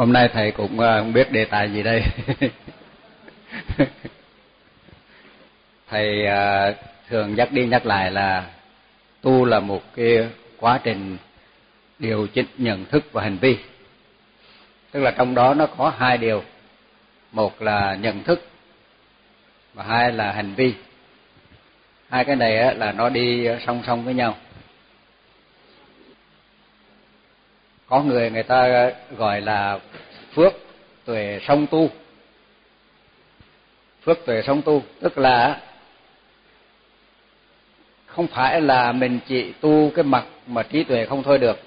hôm nay thầy cũng ờ, không biết đề tài gì đây. Thầy ờ, thường nhắc đi nhắc lại là tu là một cái quá trình điều chỉnh nhận thức và hành vi. Tức là trong đó nó có hai điều. Một là nhận thức và hai là hành vi. Hai cái này là nó đi song song với nhau có người người ta gọi là phước tuệ song tu. Phước tuệ song tu, tức là không phải là mình chỉ tu cái mặt mà trí tuệ không thôi được,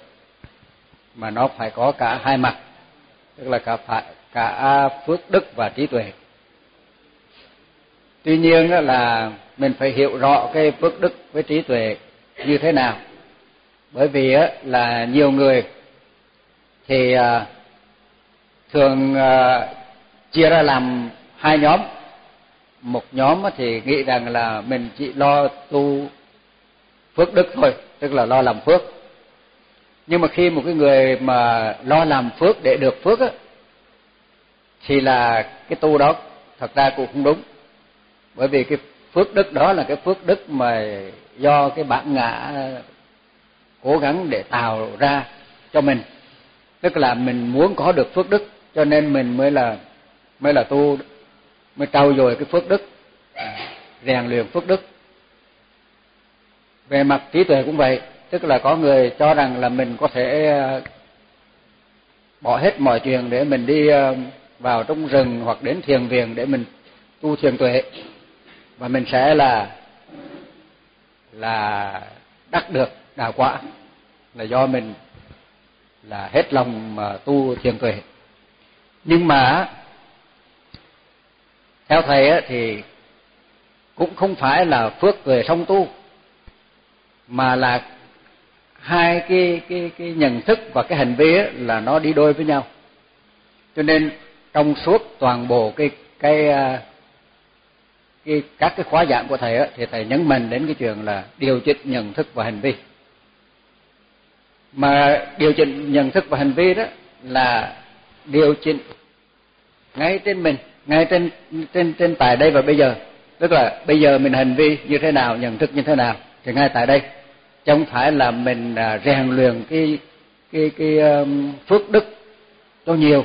mà nó phải có cả hai mặt, tức là cả phải, cả phước đức và trí tuệ. Tuy nhiên là mình phải hiểu rõ cái phước đức với trí tuệ như thế nào. Bởi vì là nhiều người thì à, thường à, chia ra làm hai nhóm. Một nhóm thì nghĩ rằng là mình chỉ lo tu phước đức thôi, tức là lo làm phước. Nhưng mà khi một cái người mà lo làm phước để được phước á, thì là cái tu đó thật ra cũng không đúng. Bởi vì cái phước đức đó là cái phước đức mà do cái bản ngã cố gắng để tạo ra cho mình tức là mình muốn có được phước đức, cho nên mình mới là mới là tu, mới trau dồi cái phước đức à, rèn luyện phước đức. Về mặt trí tuệ cũng vậy, tức là có người cho rằng là mình có thể à, bỏ hết mọi chuyện để mình đi à, vào trong rừng hoặc đến thiền viện để mình tu thiền tuệ. Và mình sẽ là là đắc được đạo quả, là do mình là hết lòng mà tu thiền tuệ. Nhưng mà theo thầy thì cũng không phải là phước về song tu mà là hai cái cái cái nhận thức và cái hành vi là nó đi đôi với nhau. Cho nên trong suốt toàn bộ cái cái à, cái các cái khóa giảng của thầy á, thì thầy nhấn mạnh đến cái chuyện là điều chỉnh nhận thức và hành vi mà điều chỉnh nhận thức và hành vi đó là điều chỉnh ngay trên mình ngay trên trên trên tại đây và bây giờ. Tức là bây giờ mình hành vi như thế nào nhận thức như thế nào thì ngay tại đây. Chứ không phải là mình à, rèn luyện cái cái cái um, phước đức cho nhiều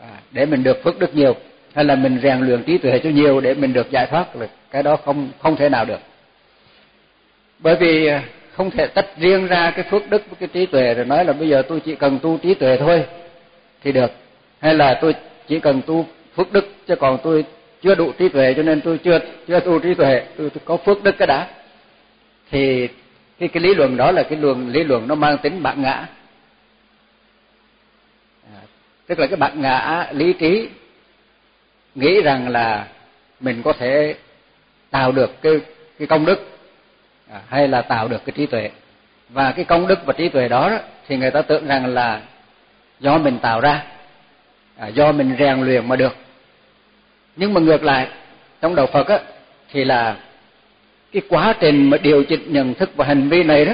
à, để mình được phước đức nhiều hay là mình rèn luyện trí tuệ cho nhiều để mình được giải thoát. Là cái đó không không thể nào được. Bởi vì à, không thể tách riêng ra cái phước đức với cái trí tuệ rồi nói là bây giờ tôi chỉ cần tu trí tuệ thôi thì được. Hay là tôi chỉ cần tu phước đức chứ còn tôi chưa đủ trí tuệ cho nên tôi chưa chưa tu trí tuệ tôi, tôi có phước đức cái đã. Thì cái cái lý luận đó là cái luận lý luận nó mang tính bản ngã. À, tức là cái bản ngã lý trí nghĩ rằng là mình có thể tạo được cái cái công đức à, hay là tạo được cái trí tuệ. Và cái công đức và trí tuệ đó, đó thì người ta tưởng rằng là do mình tạo ra à, do mình rèn luyện mà được. Nhưng mà ngược lại trong đạo Phật á thì là cái quá trình mà điều chỉnh nhận thức và hành vi này đó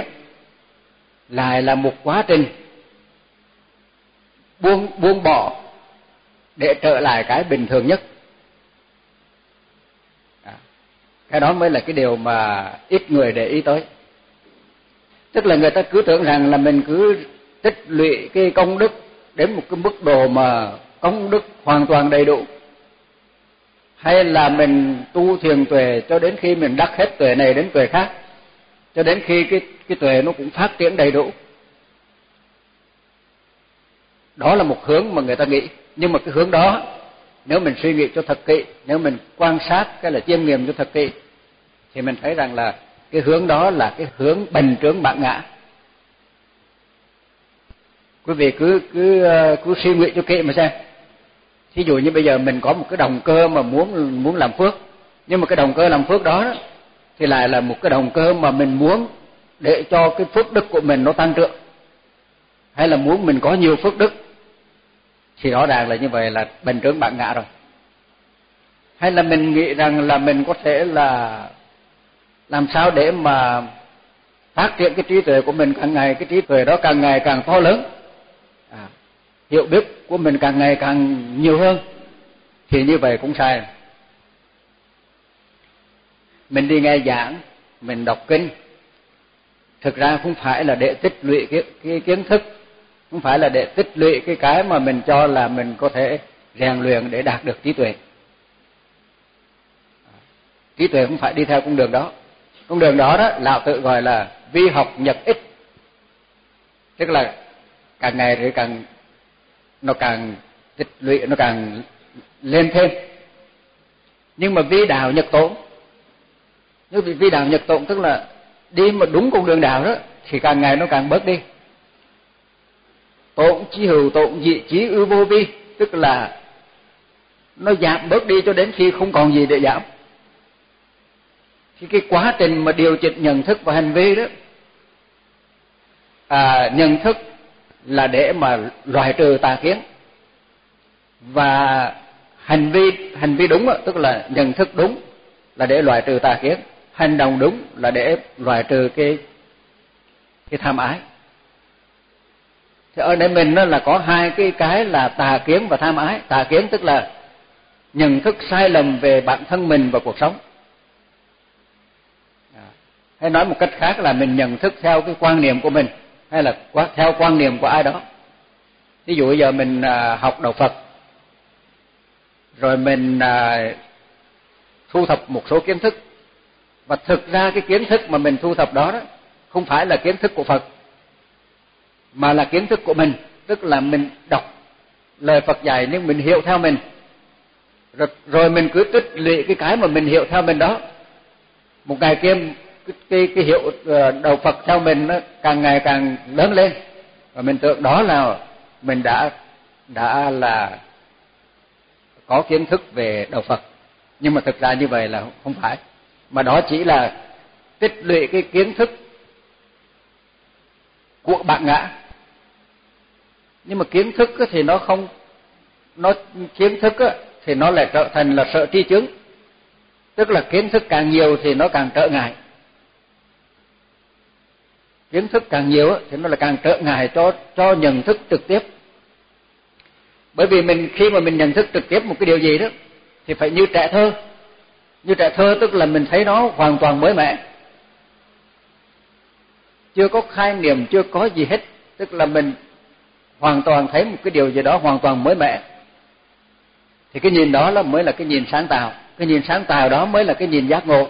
lại là một quá trình buông buông bỏ để trở lại cái bình thường nhất à, cái đó mới là cái điều mà ít người để ý tới. Tức là người ta cứ tưởng rằng là mình cứ tích lũy cái công đức đến một cái mức độ mà công đức hoàn toàn đầy đủ. Hay là mình tu thiền tuệ cho đến khi mình đắc hết tuệ này đến tuệ khác, cho đến khi cái cái tuệ nó cũng phát triển đầy đủ. Đó là một hướng mà người ta nghĩ. Nhưng mà cái hướng đó, nếu mình suy nghĩ cho thật kỹ, nếu mình quan sát cái là chiêm nghiệm cho thật kỹ thì mình thấy rằng là cái hướng đó là cái hướng bành trướng bản ngã. Quý vị cứ cứ ờ, cứ suy nghĩ cho kỹ mà xem. Thí dụ như bây giờ mình có một cái động cơ mà muốn muốn làm phước. Nhưng mà cái động cơ làm phước đó, thì lại là một cái động cơ mà mình muốn để cho cái phước đức của mình nó tăng trưởng. Hay là muốn mình có nhiều phước đức. Thì rõ ràng là như vậy là bình trướng bản ngã rồi. Hay là mình nghĩ rằng là mình có thể là làm sao để mà phát triển cái trí tuệ của mình càng ngày cái trí tuệ đó càng ngày càng to lớn? À, hiểu biết của mình càng ngày càng nhiều hơn thì như vậy cũng sai. Mình đi nghe giảng mình đọc kinh thực ra không phải là để tích lũy cái, cái kiến thức không phải là để tích lũy cái cái mà mình cho là mình có thể rèn luyện để đạt được trí tuệ. Trí tuệ không phải đi theo con đường đó con đường đó đó lão tự gọi là vi học nhật ích. Tức là càng ngày thì càng, nó càng tích lũy, nó càng lên thêm. Nhưng mà vi đạo nhật tổn nếu vi đạo nhật tổn tức là đi mà đúng con đường đạo đó, thì càng ngày nó càng bớt đi. Tổn chi hữu tổn dị chí ưu vô vi, tức là nó giảm bớt đi cho đến khi không còn gì để giảm thì cái quá trình mà điều chỉnh nhận thức và hành vi đó à, nhận thức là để mà loại trừ tà kiến. Và hành vi hành vi đúng tức là nhận thức đúng là để loại trừ tà kiến. Hành động đúng là để loại trừ cái cái tham ái. Thì ở đây mình nó là có hai cái cái là tà kiến và tham ái. Tà kiến tức là nhận thức sai lầm về bản thân mình và cuộc sống hay nói một cách khác là mình nhận thức theo cái quan niệm của mình hay là theo quan niệm của ai đó. Ví dụ bây giờ mình à, học đạo Phật rồi mình à, thu thập một số kiến thức. Và thực ra cái kiến thức mà mình thu thập đó đó không phải là kiến thức của Phật mà là kiến thức của mình. Tức là mình đọc lời Phật dạy nhưng mình hiểu theo mình. Rồi, rồi mình cứ tích lũy cái cái mà mình hiểu theo mình đó. Một ngày kia cái cái, cái hiệu ờ, đầu Phật theo mình nó càng ngày càng lớn lên. Và mình tưởng đó là mình đã đã là có kiến thức về đạo Phật. Nhưng mà thực ra như vậy là không phải. Mà đó chỉ là tích lũy cái kiến thức của bạn ngã. Nhưng mà kiến thức thì nó không nó kiến thức thì nó lại trở thành là sợ tri chứng. Tức là kiến thức càng nhiều thì nó càng trở ngại kiến thức càng nhiều thì nó là càng trở ngại cho cho nhận thức trực tiếp. Bởi vì mình, khi mà mình nhận thức trực tiếp một cái điều gì đó, thì phải như trẻ thơ. Như trẻ thơ tức là mình thấy nó hoàn toàn mới mẻ. Chưa có khái niệm, chưa có gì hết. Tức là mình hoàn toàn thấy một cái điều gì đó hoàn toàn mới mẻ. Thì cái nhìn đó là mới là cái nhìn sáng tạo. Cái nhìn sáng tạo đó mới là cái nhìn giác ngộ.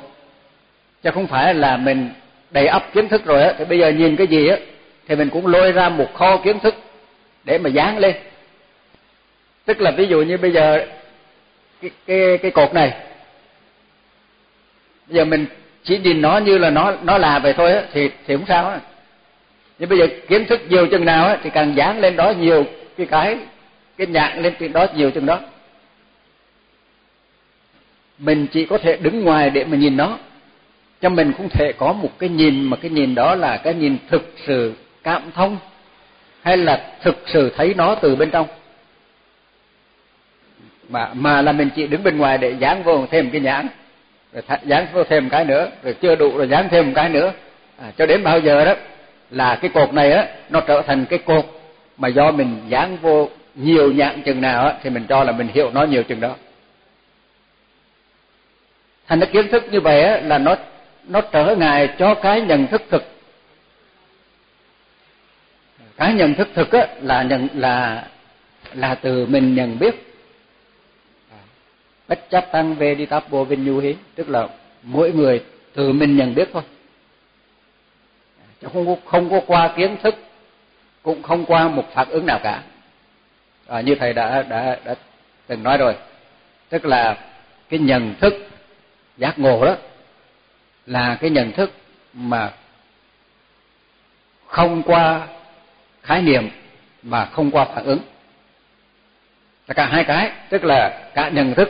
Chứ không phải là mình đầy ấp kiến thức rồi á, thì bây giờ nhìn cái gì á, thì mình cũng lôi ra một kho kiến thức để mà dán lên. Tức là ví dụ như bây giờ cái cái cái cột này, bây giờ mình chỉ nhìn nó như là nó nó là vậy thôi á, thì thì không sao á. Nhưng bây giờ kiến thức nhiều chừng nào á, thì càng dán lên đó nhiều cái cái cái nhạc lên trên đó nhiều chừng đó. Mình chỉ có thể đứng ngoài để mà nhìn nó cho mình không thể có một cái nhìn mà cái nhìn đó là cái nhìn thực sự cảm thông hay là thực sự thấy nó từ bên trong. Mà mà là mình chỉ đứng bên ngoài để dán vô thêm cái nhãn rồi dán vô thêm cái nữa rồi chưa đủ rồi dán thêm một cái nữa. À, cho đến bao giờ đó là cái cột này á nó trở thành cái cột mà do mình dán vô nhiều nhãn chừng nào á thì mình cho là mình hiểu nó nhiều chừng đó. Thành cái kiến thức như vậy á là nó nó trở ngại cho cái nhận thức thực. Cái nhận thức thực á là nhận là là từ mình nhận biết. Bất chấp tăng về đi táp bộ bên nhu hí. Tức là mỗi người từ mình nhận biết thôi. Chứ không có, không có qua kiến thức cũng không qua một phản ứng nào cả. À, như thầy đã đã đã từng nói rồi. Tức là cái nhận thức giác ngộ đó là cái nhận thức mà không qua khái niệm mà không qua phản ứng. Là cả hai cái, tức là cả nhận thức.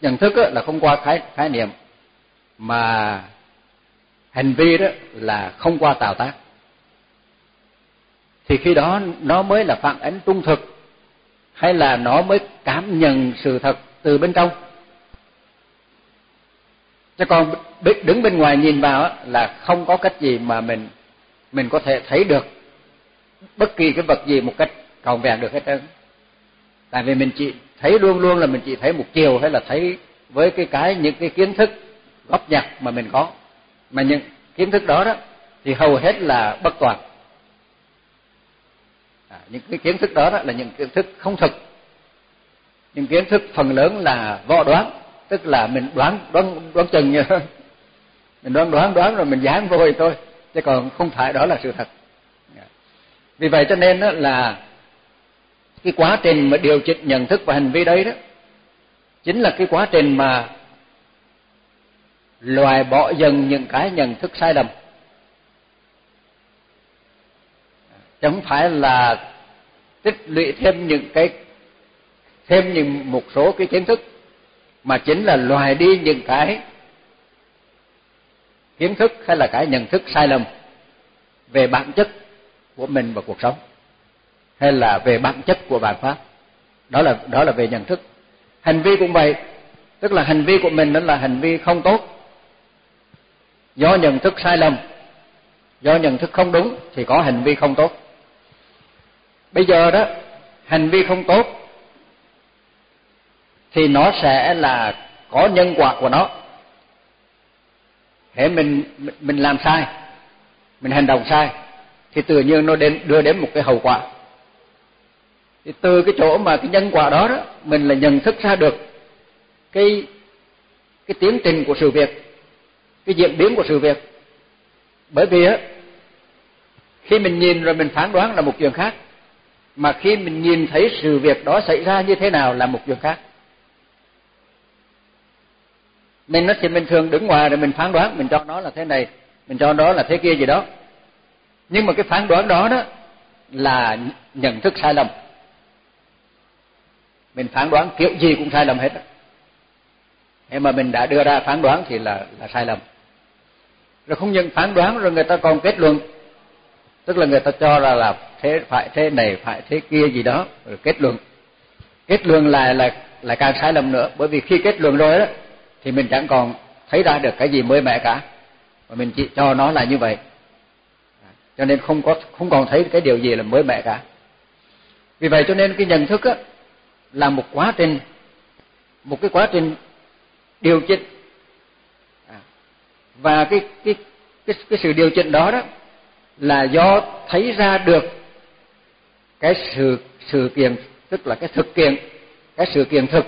Nhận thức là không qua khái khái niệm mà hành vi đó là không qua tạo tác. Thì khi đó nó mới là phản ánh trung thực, hay là nó mới cảm nhận sự thật từ bên trong chứ còn đứng bên ngoài nhìn vào là không có cách gì mà mình mình có thể thấy được bất kỳ cái vật gì một cách trọn vẹn được hết trơn. Tại vì mình chỉ thấy luôn luôn là mình chỉ thấy một chiều hay là thấy với cái cái những cái kiến thức góp nhặt mà mình có. Mà những kiến thức đó đó thì hầu hết là bất toàn. À, những cái kiến thức đó, đó là những kiến thức không thực. Những kiến thức phần lớn là võ đoán tức là mình đoán đoán đoán chừng như mình đoán đoán đoán rồi mình dán vô thôi. Chứ còn không phải đó là sự thật. Vì vậy cho nên đó là cái quá trình mà điều chỉnh nhận thức và hành vi đấy đó, chính là cái quá trình mà loại bỏ dần những cái nhận thức sai lầm. Chứ không phải là tích lũy thêm những cái, thêm những một số cái kiến thức mà chính là loại đi những cái kiến thức hay là cái nhận thức sai lầm về bản chất của mình và cuộc sống, hay là về bản chất của bản pháp. Đó là đó là về nhận thức. Hành vi cũng vậy, tức là hành vi của mình đó là hành vi không tốt. Do nhận thức sai lầm, do nhận thức không đúng thì có hành vi không tốt. Bây giờ đó, hành vi không tốt thì nó sẽ là có nhân quả của nó. Hễ mình mình làm sai, mình hành động sai, thì tự nhiên nó đến, đưa đến một cái hậu quả. Thì từ cái chỗ mà cái nhân quả đó đó, mình là nhận thức ra được cái cái tiến trình của sự việc, cái diễn biến của sự việc. Bởi vì á, khi mình nhìn rồi mình phán đoán là một chuyện khác, mà khi mình nhìn thấy sự việc đó xảy ra như thế nào là một chuyện khác mình nó thì mình thường, đứng ngoài rồi mình phán đoán, mình cho nó là thế này, mình cho nó là thế kia gì đó. Nhưng mà cái phán đoán đó đó là nhận thức sai lầm. Mình phán đoán kiểu gì cũng sai lầm hết đó. nhưng mà mình đã đưa ra phán đoán thì là là sai lầm. Rồi không những phán đoán rồi người ta còn kết luận. Tức là người ta cho ra là thế phải thế này, phải thế kia gì đó, rồi kết luận. Kết luận lại là là càng sai lầm nữa. Bởi vì khi kết luận rồi đó thì mình chẳng còn thấy ra được cái gì mới mẻ cả. Mà mình chỉ cho nó là như vậy. Cho nên không có, không còn thấy cái điều gì là mới mẻ cả. Vì vậy cho nên cái nhận thức á, là một quá trình, một cái quá trình điều chỉnh. À, và cái cái cái cái sự điều chỉnh đó đó là do thấy ra được cái sự sự kiện, tức là cái thực kiện, cái sự kiện thực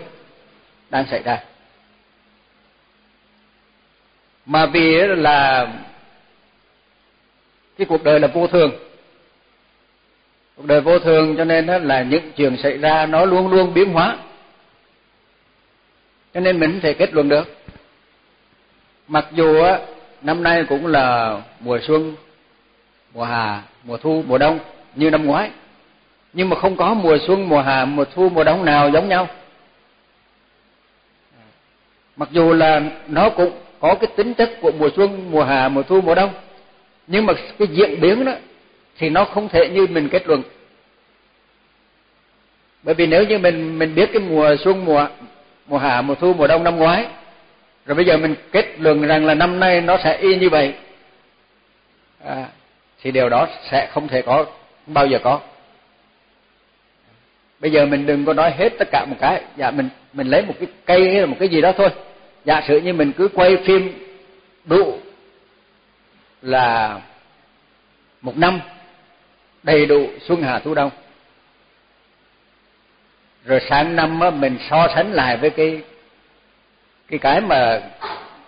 đang xảy ra mà vì là cái cuộc đời là vô thường. Cuộc đời vô thường cho nên là những chuyện xảy ra nó luôn luôn biến hóa. Cho nên mình không thể kết luận được. Mặc dù á năm nay cũng là mùa xuân mùa hạ, mùa thu mùa đông như năm ngoái. Nhưng mà không có mùa xuân mùa hạ, mùa thu mùa đông nào giống nhau. Mặc dù là nó cũng có cái tính chất của mùa xuân mùa hạ, mùa thu mùa đông. Nhưng mà cái diễn biến đó thì nó không thể như mình kết luận. Bởi vì nếu như mình mình biết cái mùa xuân mùa mùa hạ mùa thu mùa đông năm ngoái rồi bây giờ mình kết luận rằng là năm nay nó sẽ y như vậy à, thì điều đó sẽ không thể có không bao giờ có. Bây giờ mình đừng có nói hết tất cả một cái. Dạ mình mình lấy một cái cây hay là một cái gì đó thôi giả sử như mình cứ quay phim đủ là một năm, đầy đủ xuân hạ thu đông. Rồi sang năm á, mình so sánh lại với cái cái cái mà,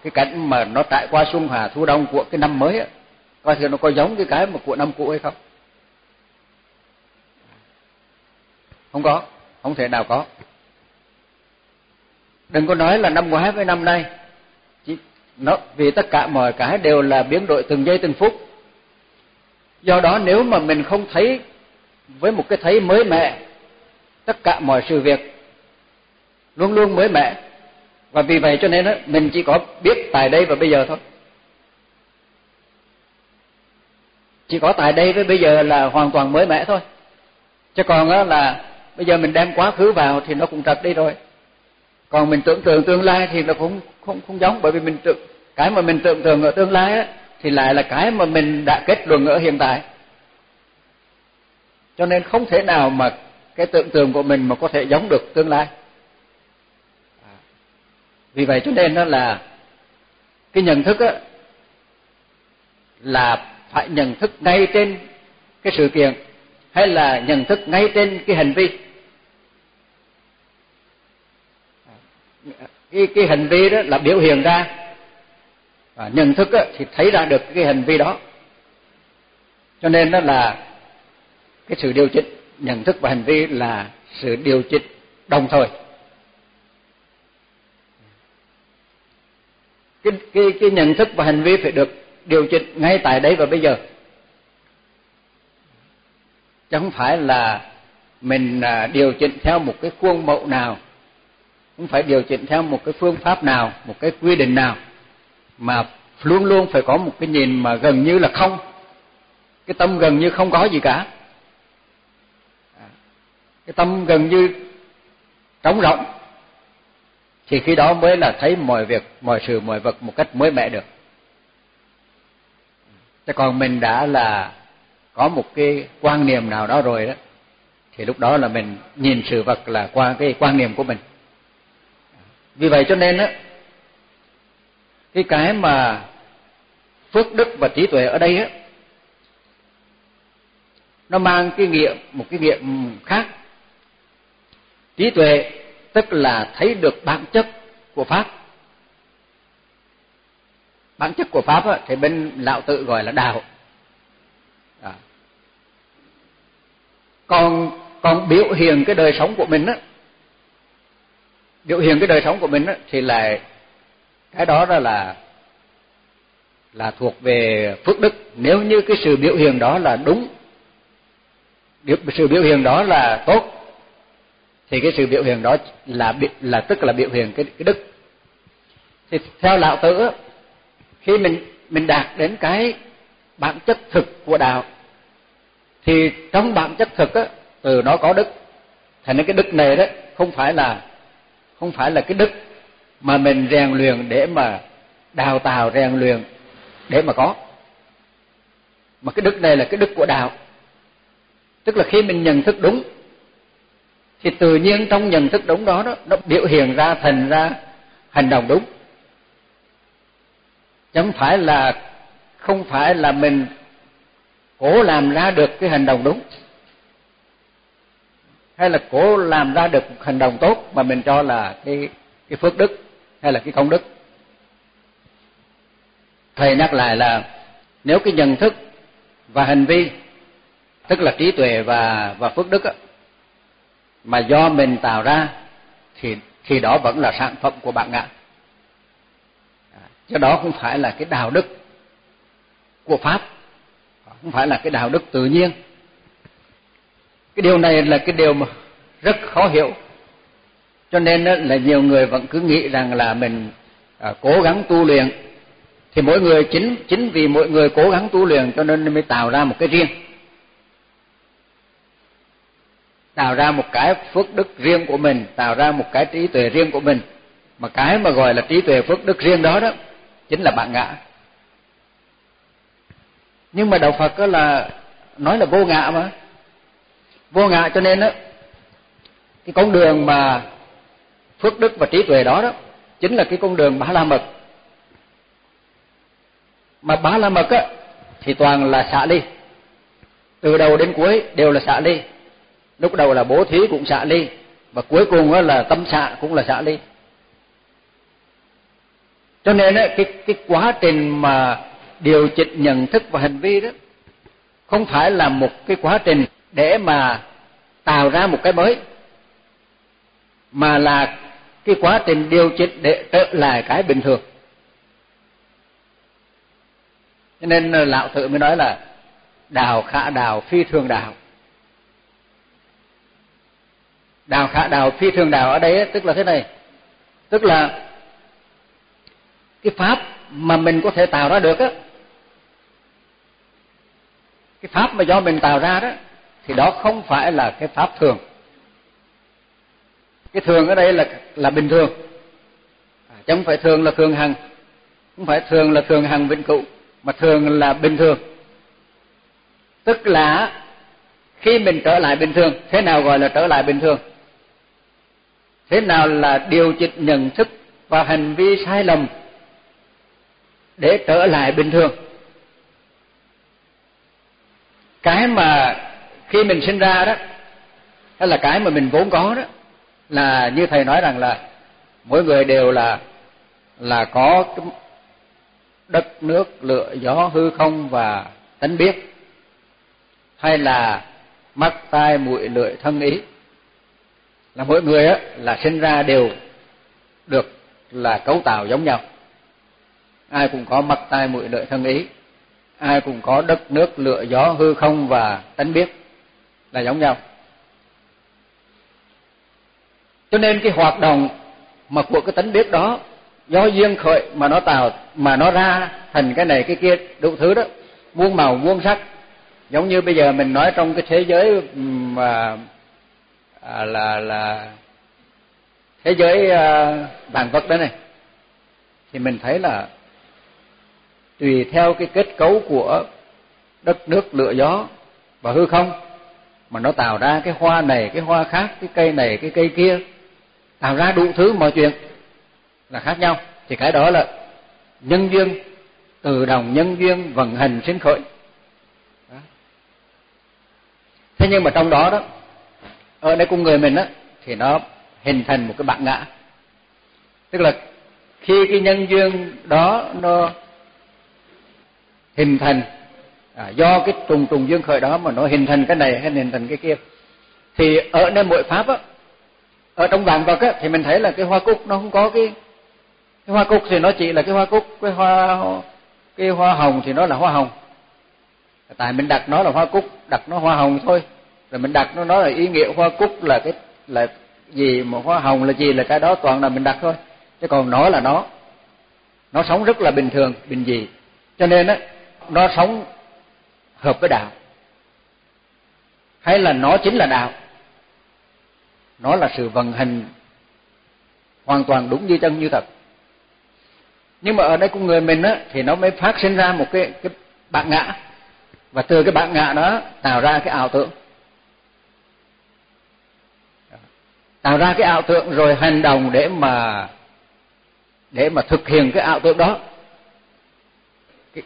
cái cảnh mà nó trải qua xuân hạ thu đông của cái năm mới á, coi thử nó có giống cái cái mà của năm cũ hay không? Không có, không thể nào có đừng có nói là năm ngoái với năm nay. Chỉ nó vì tất cả mọi cái đều là biến đổi từng giây từng phút. Do đó nếu mà mình không thấy với một cái thấy mới mẻ tất cả mọi sự việc luôn luôn mới mẻ. Và vì vậy cho nên đó, mình chỉ có biết tại đây và bây giờ thôi. Chỉ có tại đây với bây giờ là hoàn toàn mới mẻ thôi. Chứ còn là bây giờ mình đem quá khứ vào thì nó cũng trật đi rồi còn mình tưởng tượng tương lai thì nó cũng không không giống, bởi vì mình tưởng, cái mà mình tưởng tượng ở tương lai á, thì lại là cái mà mình đã kết luận ở hiện tại. Cho nên không thể nào mà cái tưởng tượng của mình mà có thể giống được tương lai. Vì vậy cho nên đó là, cái nhận thức á, là phải nhận thức ngay trên cái sự kiện, hay là nhận thức ngay trên cái hành vi. Cái cái hành vi đó là biểu hiện ra. Và nhận thức á, thì thấy ra được cái hành vi đó. Cho nên đó là cái sự điều chỉnh. Nhận thức và hành vi là sự điều chỉnh đồng thời. Cái cái cái nhận thức và hành vi phải được điều chỉnh ngay tại đây và bây giờ. Chứ không phải là mình à, điều chỉnh theo một cái khuôn mẫu nào không phải điều chỉnh theo một cái phương pháp nào, một cái quy định nào mà luôn luôn phải có một cái nhìn mà gần như là không. Cái tâm gần như không có gì cả. À, cái tâm gần như trống rỗng. Thì khi đó mới là thấy mọi việc, mọi sự, mọi vật một cách mới mẻ được. Chứ còn mình đã là có một cái quan niệm nào đó rồi đó, thì lúc đó là mình nhìn sự vật là qua cái quan niệm của mình vì vậy cho nên á cái cái mà phước đức và trí tuệ ở đây á nó mang cái nghĩa một cái nghĩa khác. Trí tuệ tức là thấy được bản chất của pháp. Bản chất của pháp á, thì bên lão tự gọi là đạo. À. còn còn biểu hiện cái đời sống của mình á biểu hiện cái đời sống của mình thì là cái đó đó là là thuộc về phước đức. Nếu như cái sự biểu hiện đó là đúng sự biểu hiện đó là tốt, thì cái sự biểu hiện đó là là tức là biểu hiện cái cái đức. Thì theo lão tử khi mình mình đạt đến cái bản chất thực của đạo, thì trong bản chất thực á, từ nó có đức. Thành nên cái đức này đó không phải là không phải là cái đức mà mình rèn luyện để mà đào tạo, rèn luyện để mà có. Mà cái đức này là cái đức của đạo. Tức là khi mình nhận thức đúng, thì tự nhiên trong nhận thức đúng đó đó, nó biểu hiện ra, thành ra hành động đúng. Chẳng phải là, không phải là mình cố làm ra được cái hành động đúng hay là cố làm ra được hành động tốt mà mình cho là cái cái phước đức hay là cái công đức? Thầy nhắc lại là nếu cái nhận thức và hành vi tức là trí tuệ và và phước đức á, mà do mình tạo ra thì thì đó vẫn là sản phẩm của bạn ngã chứ đó không phải là cái đạo đức của pháp không phải là cái đạo đức tự nhiên cái điều này là cái điều mà rất khó hiểu. Cho nên là nhiều người vẫn cứ nghĩ rằng là mình à, cố gắng tu luyện. Thì mỗi người chính chính vì mỗi người cố gắng tu luyện cho nên mới tạo ra một cái riêng. Tạo ra một cái phước đức riêng của mình tạo ra một cái trí tuệ riêng của mình. Mà cái mà gọi là trí tuệ phước đức riêng đó đó chính là bạn ngã. Nhưng mà đạo Phật đó là nói là vô ngã mà vô ngại cho nên đó cái con đường mà phước đức và trí tuệ đó đó, chính là cái con đường bá la mật. Mà bá la mật á, thì toàn là xả ly. Từ đầu đến cuối đều là xả ly. Lúc đầu là bố thí cũng xả ly, và cuối cùng á là tâm xạ cũng là xả ly. Cho nên á, cái cái quá trình mà điều chỉnh nhận thức và hành vi đó, không phải là một cái quá trình để mà tạo ra một cái mới, mà là cái quá trình điều chỉnh để trở lại cái bình thường. Cho nên lão tự mới nói là đào khả đào phi thường đào. Đào khả đào phi thường đào ở đây tức là thế này. Tức là cái pháp mà mình có thể tạo ra được á, cái pháp mà do mình tạo ra đó thì đó không phải là cái pháp thường. Cái thường ở đây là là bình thường. À, chứ không phải thường là thường hằng. Không phải thường là thường hằng vĩnh cửu mà thường là bình thường. Tức là khi mình trở lại bình thường thế nào gọi là trở lại bình thường? Thế nào là điều chỉnh nhận thức và hành vi sai lầm để trở lại bình thường? Cái mà khi mình sinh ra đó hay là cái mà mình vốn có đó. Là như thầy nói rằng là mỗi người đều là là có đất nước, lửa, gió, hư không và tánh biết. Hay là mắt, tai, mũi, lưỡi, thân ý. Là mỗi người á, là sinh ra đều được là cấu tạo giống nhau. Ai cũng có mắt, tai, mũi, lưỡi, thân ý. Ai cũng có đất, nước, lửa, gió, hư không và tánh biết là giống nhau. Cho nên cái hoạt động mà của cái tánh biết đó do duyên khởi mà nó tạo mà nó ra thành cái này cái kia đủ thứ đó muôn màu muôn sắc. Giống như bây giờ mình nói trong cái thế giới mà à, là là thế giới à, bản vật đó này thì mình thấy là tùy theo cái kết cấu của đất nước lửa gió và hư không mà nó tạo ra cái hoa này, cái hoa khác, cái cây này, cái cây kia. Tạo ra đủ thứ mọi chuyện là khác nhau. Thì cái đó là nhân duyên, từ đồng nhân duyên vận hành sinh khởi. Đó. thế nhưng mà trong đó đó, ở đây con người mình á, thì nó hình thành một cái bản ngã. Tức là khi cái nhân duyên đó nó hình thành à, do cái trùng trùng dương khởi đó mà nó hình thành cái này hay hình thành cái kia. Thì ở nơi mỗi pháp á ở trong vạn vật á thì mình thấy là cái hoa cúc nó không có cái cái hoa cúc thì nó chỉ là cái hoa cúc cái hoa cái hoa hồng thì nó là hoa hồng. Tại mình đặt nó là hoa cúc đặt nó hoa hồng thôi. Rồi mình đặt nó nói là ý nghĩa hoa cúc là cái là gì mà hoa hồng là gì là cái đó toàn là mình đặt thôi. Chứ còn nó là nó. Nó sống rất là bình thường bình dị. Cho nên á nó sống hợp với đạo. Hay là nó chính là đạo? Nó là sự vận hành hoàn toàn đúng như chân như thật. Nhưng mà ở đây con người mình á, thì nó mới phát sinh ra một cái cái bản ngã. Và từ cái bản ngã đó tạo ra cái ảo tưởng. Tạo ra cái ảo tưởng rồi hành động để mà để mà thực hiện cái ảo tưởng đó.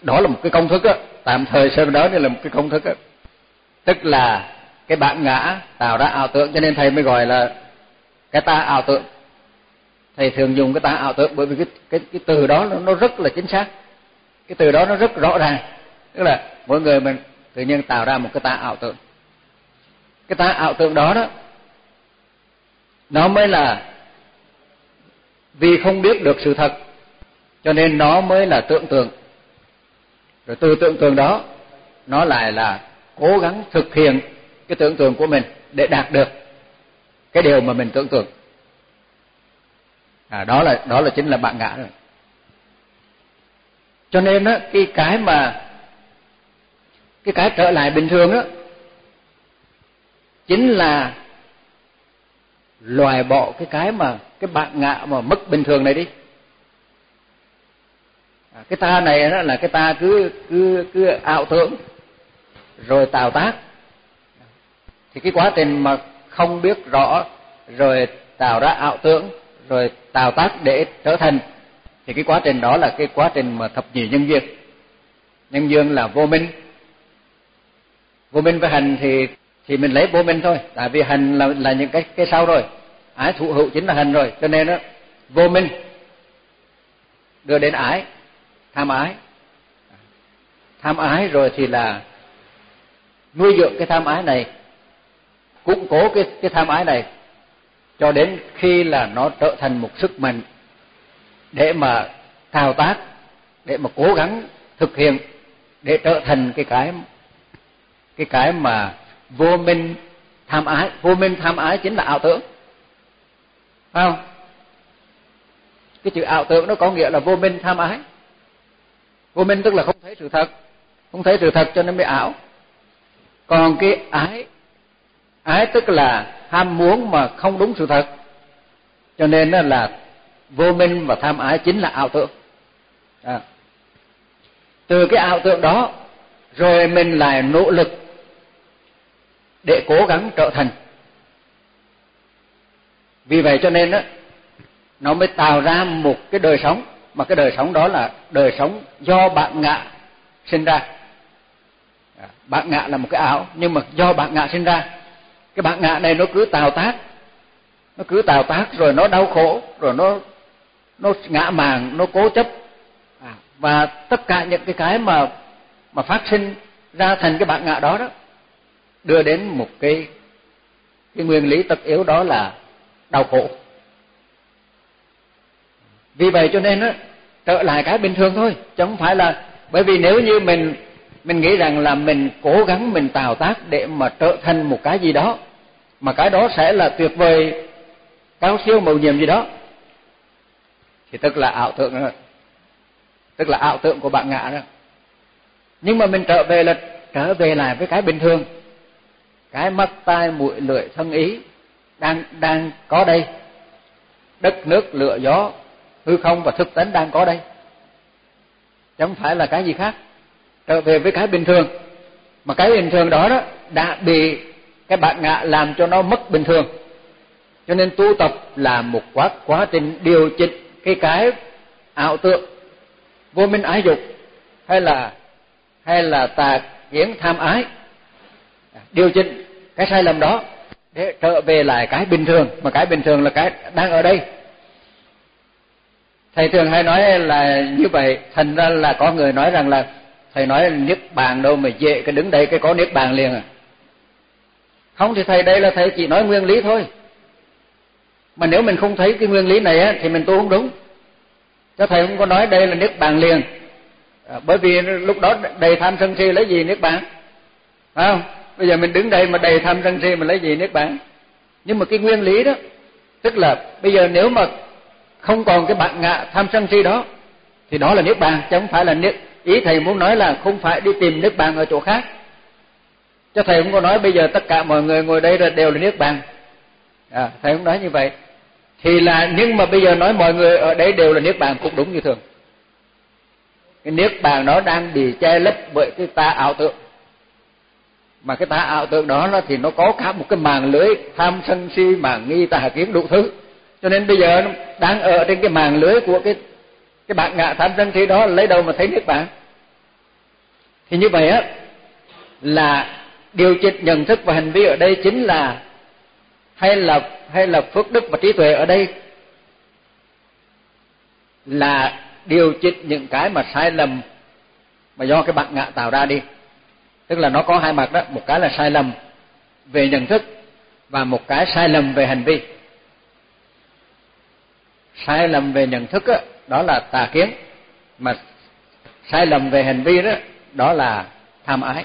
Đó là một cái công thức á tạm thời xem đó như là một cái công thức ấy. tức là cái bản ngã tạo ra ảo tưởng cho nên thầy mới gọi là cái ta ảo tưởng. Thầy thường dùng cái ta ảo tưởng bởi vì cái cái cái từ đó nó, nó rất là chính xác. Cái từ đó nó rất rõ ràng. Tức là mỗi người mình tự nhiên tạo ra một cái ta ảo tưởng. Cái ta ảo tưởng đó đó nó mới là vì không biết được sự thật cho nên nó mới là tưởng tượng rồi từ tưởng tượng đó, nó lại là cố gắng thực hiện cái tưởng tượng của mình để đạt được cái điều mà mình tưởng tượng. À đó là đó là chính là bạn ngã rồi. Cho nên á, cái cái mà, cái cái trở lại bình thường á, chính là loại bỏ cái cái mà, cái bạn ngã mà mất bình thường này đi à, cái ta này đó là cái ta cứ cứ cứ ảo tưởng rồi tạo tác. Thì cái quá trình mà không biết rõ rồi tạo ra ảo tưởng rồi tạo tác để trở thành thì cái quá trình đó là cái quá trình mà thập nhị nhân duyên. Nhân duyên là vô minh. Vô minh với hành thì thì mình lấy vô minh thôi. Tại vì hành là là những cái cái sau rồi. Ái thụ hữu chính là hành rồi. Cho nên đó vô minh đưa đến ái tham ái. Tham ái rồi thì là nuôi dưỡng cái tham ái này, củng cố cái cái tham ái này cho đến khi là nó trở thành một sức mạnh để mà thao tác, để mà cố gắng thực hiện, để trở thành cái cái cái cái mà vô minh tham ái. Vô minh tham ái chính là ảo tưởng. Phải không? Cái chữ ảo tưởng nó có nghĩa là vô minh tham ái vô minh tức là không thấy sự thật. Không thấy sự thật cho nên mới ảo. Còn cái ái ái tức là ham muốn mà không đúng sự thật. Cho nên là vô minh và tham ái chính là ảo tưởng. À. từ cái ảo tưởng đó rồi mình lại nỗ lực để cố gắng trở thành. Vì vậy cho nên đó, nó mới tạo ra một cái đời sống mà cái đời sống đó là đời sống do bạn ngạ sinh ra. Bạn ngạ là một cái ảo nhưng mà do bạn ngạ sinh ra. Cái bạn ngạ này nó cứ tào tác. Nó cứ tào tác rồi nó đau khổ rồi nó nó ngã màng nó cố chấp. À, và tất cả những cái cái mà mà phát sinh ra thành cái bạn ngạ đó đó đưa đến một cái cái nguyên lý tất yếu đó là đau khổ vì vậy cho nên á, trở lại cái bình thường thôi, chứ không phải là bởi vì nếu như mình mình nghĩ rằng là mình cố gắng, mình tạo tác để mà trở thành một cái gì đó, mà cái đó sẽ là tuyệt vời, cao siêu mầu nhiệm gì đó, thì tức là ảo tưởng rồi tức là ảo tưởng của bạn ngã đó. Nhưng mà mình trở về là trở về lại với cái bình thường. Cái mắt, tai, mũi, lưỡi, thân ý đang đang có đây. Đất, nước, lửa, gió hư không và thực tánh đang có đây. Chẳng phải là cái gì khác. Trở về với cái bình thường. Mà cái bình thường đó đó đã bị cái bạn ngạ làm cho nó mất bình thường. Cho nên tu tập là một quá quá trình điều chỉnh cái cái ảo tượng vô minh ái dục hay là hay là tà kiến tham ái. Điều chỉnh cái sai lầm đó để trở về lại cái bình thường. Mà cái bình thường là cái đang ở đây thầy thường hay nói là như vậy. Thành ra là có người nói rằng là thầy nói niết bàn đâu mà dễ cái đứng đây cái có niết bàn liền à. Không thì thầy đây là thầy chỉ nói nguyên lý thôi. Mà nếu mình không thấy cái nguyên lý này á thì mình tu không đúng. Cho thầy không có nói đây là niết bàn liền. À, bởi vì lúc đó đầy tham sân si lấy gì niết bàn? Phải không? Bây giờ mình đứng đây mà đầy tham sân si mình lấy gì niết bàn? Nhưng mà cái nguyên lý đó tức là bây giờ nếu mà không còn cái bạn ngạ tham sân si đó thì đó là niết bàn chứ không phải là niết ý thầy muốn nói là không phải đi tìm niết bàn ở chỗ khác. Cho thầy cũng có nói bây giờ tất cả mọi người ngồi đây là đều là niết bàn. À, thầy cũng nói như vậy. Thì là nhưng mà bây giờ nói mọi người ở đây đều là niết bàn cũng đúng như thường. Cái niết bàn nó đang bị che lấp bởi cái ta ảo tượng. Mà cái ta ảo tượng đó nó thì nó có cả một cái màn lưới tham sân si màn nghi tà kiến đủ thứ cho nên bây giờ đang ở trên cái màn lưới của cái cái bạn ngạ tham sân si đó, lấy đâu mà thấy niết bàn thì như vậy á, là điều chỉnh nhận thức và hành vi ở đây chính là hay là hay là phước đức và trí tuệ ở đây là điều chỉnh những cái mà sai lầm mà do cái bạn ngạ tạo ra đi. Tức là nó có hai mặt đó, một cái là sai lầm về nhận thức và một cái sai lầm về hành vi sai lầm về nhận thức đó, đó là tà kiến. Mà sai lầm về hành vi đó đó là tham ái.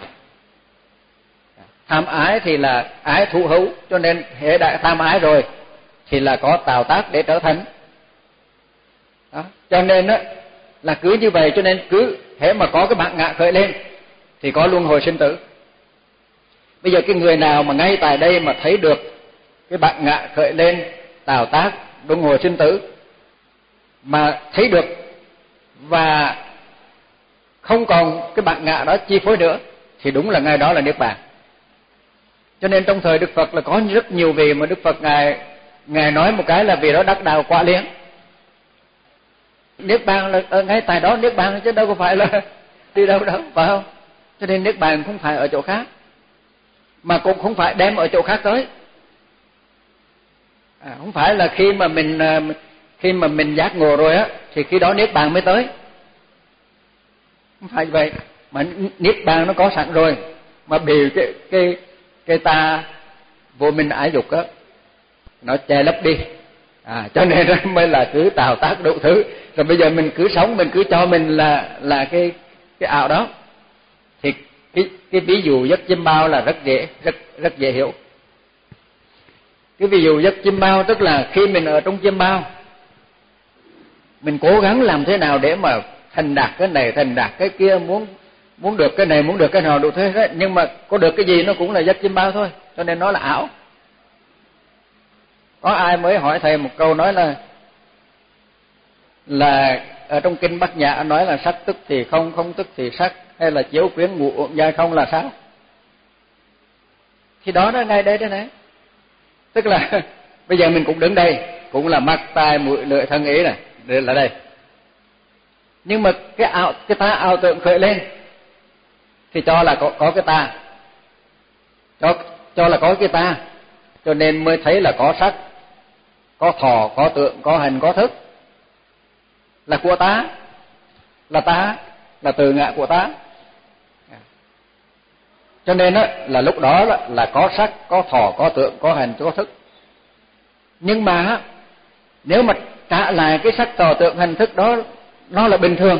Tham ái thì là ái thụ hữu cho nên hệ đại tham ái rồi thì là có tạo tác để trở thành. Đó. cho nên đó là cứ như vậy cho nên cứ thế mà có cái bạn ngạ khởi lên thì có luân hồi sinh tử. Bây giờ cái người nào mà ngay tại đây mà thấy được cái bạn ngạ khởi lên tạo tác luân hồi sinh tử mà thấy được và không còn cái bạn ngạ đó chi phối nữa thì đúng là ngay đó là niết bàn. Cho nên trong thời đức phật là có rất nhiều vị mà đức phật ngài ngài nói một cái là vì đó đắc đạo quả liền niết bàn là ở ngay tại đó niết bàn chứ đâu có phải là đi đâu đâu phải không? Cho nên niết bàn không phải ở chỗ khác mà cũng không phải đem ở chỗ khác tới. À, không phải là khi mà mình à, khi mà mình giác ngộ rồi á, thì khi đó niết bàn mới tới. Không phải vậy, mà niết bàn nó có sẵn rồi. Mà bị cái cái cái ta vô minh ái dục á, nó che lấp đi. À cho nên nó mới là cứ tạo tác đủ thứ. Rồi bây giờ mình cứ sống, mình cứ cho mình là là cái cái ảo đó. Thì cái cái ví dụ giấc chim bao là rất dễ, rất rất dễ hiểu. Cái ví dụ giấc chim bao tức là khi mình ở trong chim bao mình cố gắng làm thế nào để mà thành đạt cái này, thành đạt cái kia, muốn muốn được cái này, muốn được cái nào đủ thế đấy nhưng mà có được cái gì nó cũng là giấc chim bao thôi. Cho nên nó là ảo. Có ai mới hỏi thầy một câu nói là là ở trong kinh Bát Nhã nói là sắc tức thì không không tức thì sắc, hay là chiếu quyến ngụ giai không là sao? Thì đó nó ngay đây đây này tức là, bây giờ mình cũng đứng đây, cũng là mắt, tai, mũi, lưỡi, thân ý này đây là đây. Nhưng mà cái ảo cái ta ảo tưởng khởi lên thì cho là có có cái ta. Cho cho là có cái ta cho nên mới thấy là có sắc có thọ có tượng có hình có thức. Là của ta là ta là từ ngã của ta cho nên á là lúc đó là, là có sắc có thọ có tượng có hình có thức. Nhưng mà nếu mà trả lại cái sắc thọ tượng hình thức đó nó là bình thường.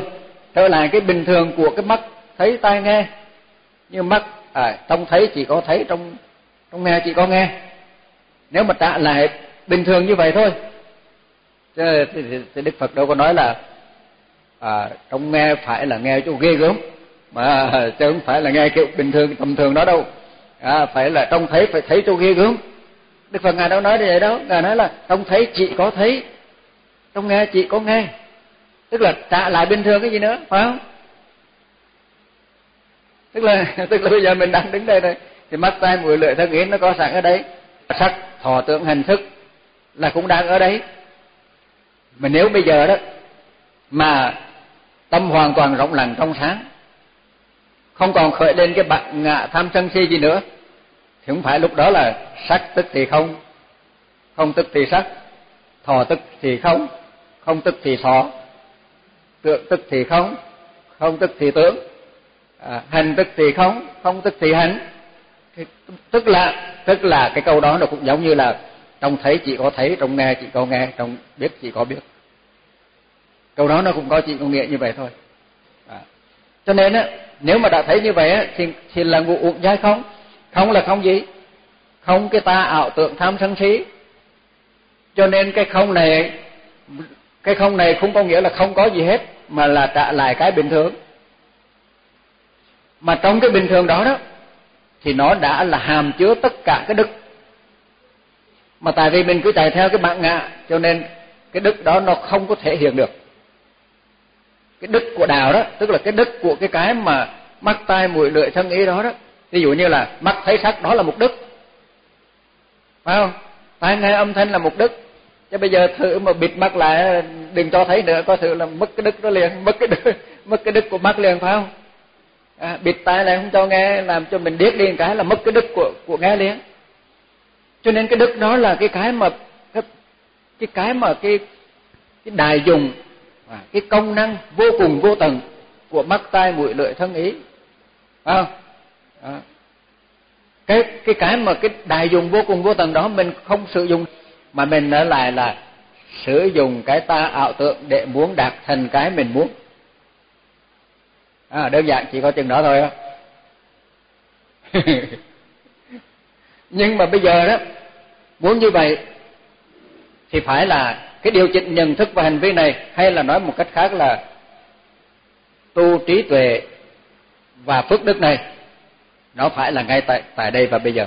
Trở lại cái bình thường của cái mắt thấy tai nghe. Như mắt à, trong thấy chỉ có thấy trong trong nghe chỉ có nghe. Nếu mà trả lại bình thường như vậy thôi. Chứ thì, thì, thì đức phật đâu có nói là à, trong nghe phải là nghe chỗ ghê gớm. Mà chứ không phải là nghe kiểu bình thường tầm thường đó đâu. À, phải là trong thấy phải thấy chỗ ghê gớm. Đức phật ngài đâu nói như vậy đâu. Ngài nói là trong thấy chỉ có thấy trong nghe, chị có nghe. Tức là trả lại bình thường cái gì nữa, phải không? Tức là tức là bây giờ mình đang đứng đây này thì mắt tai mũi lưỡi thân ý nó có sẵn ở đấy. Sắc, thọ tưởng hình thức là cũng đang ở đấy. Mà nếu bây giờ đó, mà tâm hoàn toàn rộng lặng trong sáng, không còn khởi lên cái bạn ngạ tham sân si gì nữa, thì không phải lúc đó là sắc tức thì không không tức thì sắc, thọ tức thì không không tức thì thọ. Tượng tức thì không. Không tức thì tướng. À, hành tức thì không. Không tức thì hành. Tức là tức là cái câu đó nó cũng giống như là trong thấy chỉ có thấy trong nghe chỉ có nghe trong biết chỉ có biết. Câu đó nó cũng có chỉ có nghĩa như vậy thôi. À. cho nên á nếu mà đã thấy như vậy á thì thì là ngụ uổng giai không? Không là không gì? Không cái ta ảo tượng tham sân si. Cho nên cái không này cái không này không có nghĩa là không có gì hết, mà là trả lại cái bình thường. Mà trong cái bình thường đó đó, thì nó đã là hàm chứa tất cả cái đức. Mà tại vì mình cứ chạy theo cái bản ngã, cho nên cái đức đó nó không có thể hiện được. Cái đức của đạo đó, tức là cái đức của cái cái mà mắt, tai, mũi, lưỡi, thân ý đó đó. Ví dụ như là mắt, thấy sắc, đó là một đức. Phải không? Tai, nghe, âm thanh là một đức chứ bây giờ thử mà bịt mắt lại đừng cho thấy nữa có thử là mất cái đức đó liền mất cái đức mất cái đức của mắt liền phải không? À, bịt tai lại không cho nghe làm cho mình điếc đi cái là mất cái đức của của nghe liền. Cho nên cái đức đó là cái cái mà cái cái cái mà cái cái đài dùng à, cái công năng vô cùng vô tận của mắt tai mũi lưỡi thân ý. Phải không? À. cái cái cái mà cái đài dùng vô cùng vô tận đó mình không sử dụng mà mình ở lại là sử dụng cái ta ảo tượng để muốn đạt thành cái mình muốn. À, đơn giản chỉ có chừng đó thôi á. Nhưng mà bây giờ đó muốn như vậy thì phải là cái điều chỉnh nhận thức và hành vi này hay là nói một cách khác là tu trí tuệ và phước đức này nó phải là ngay tại tại đây và bây giờ.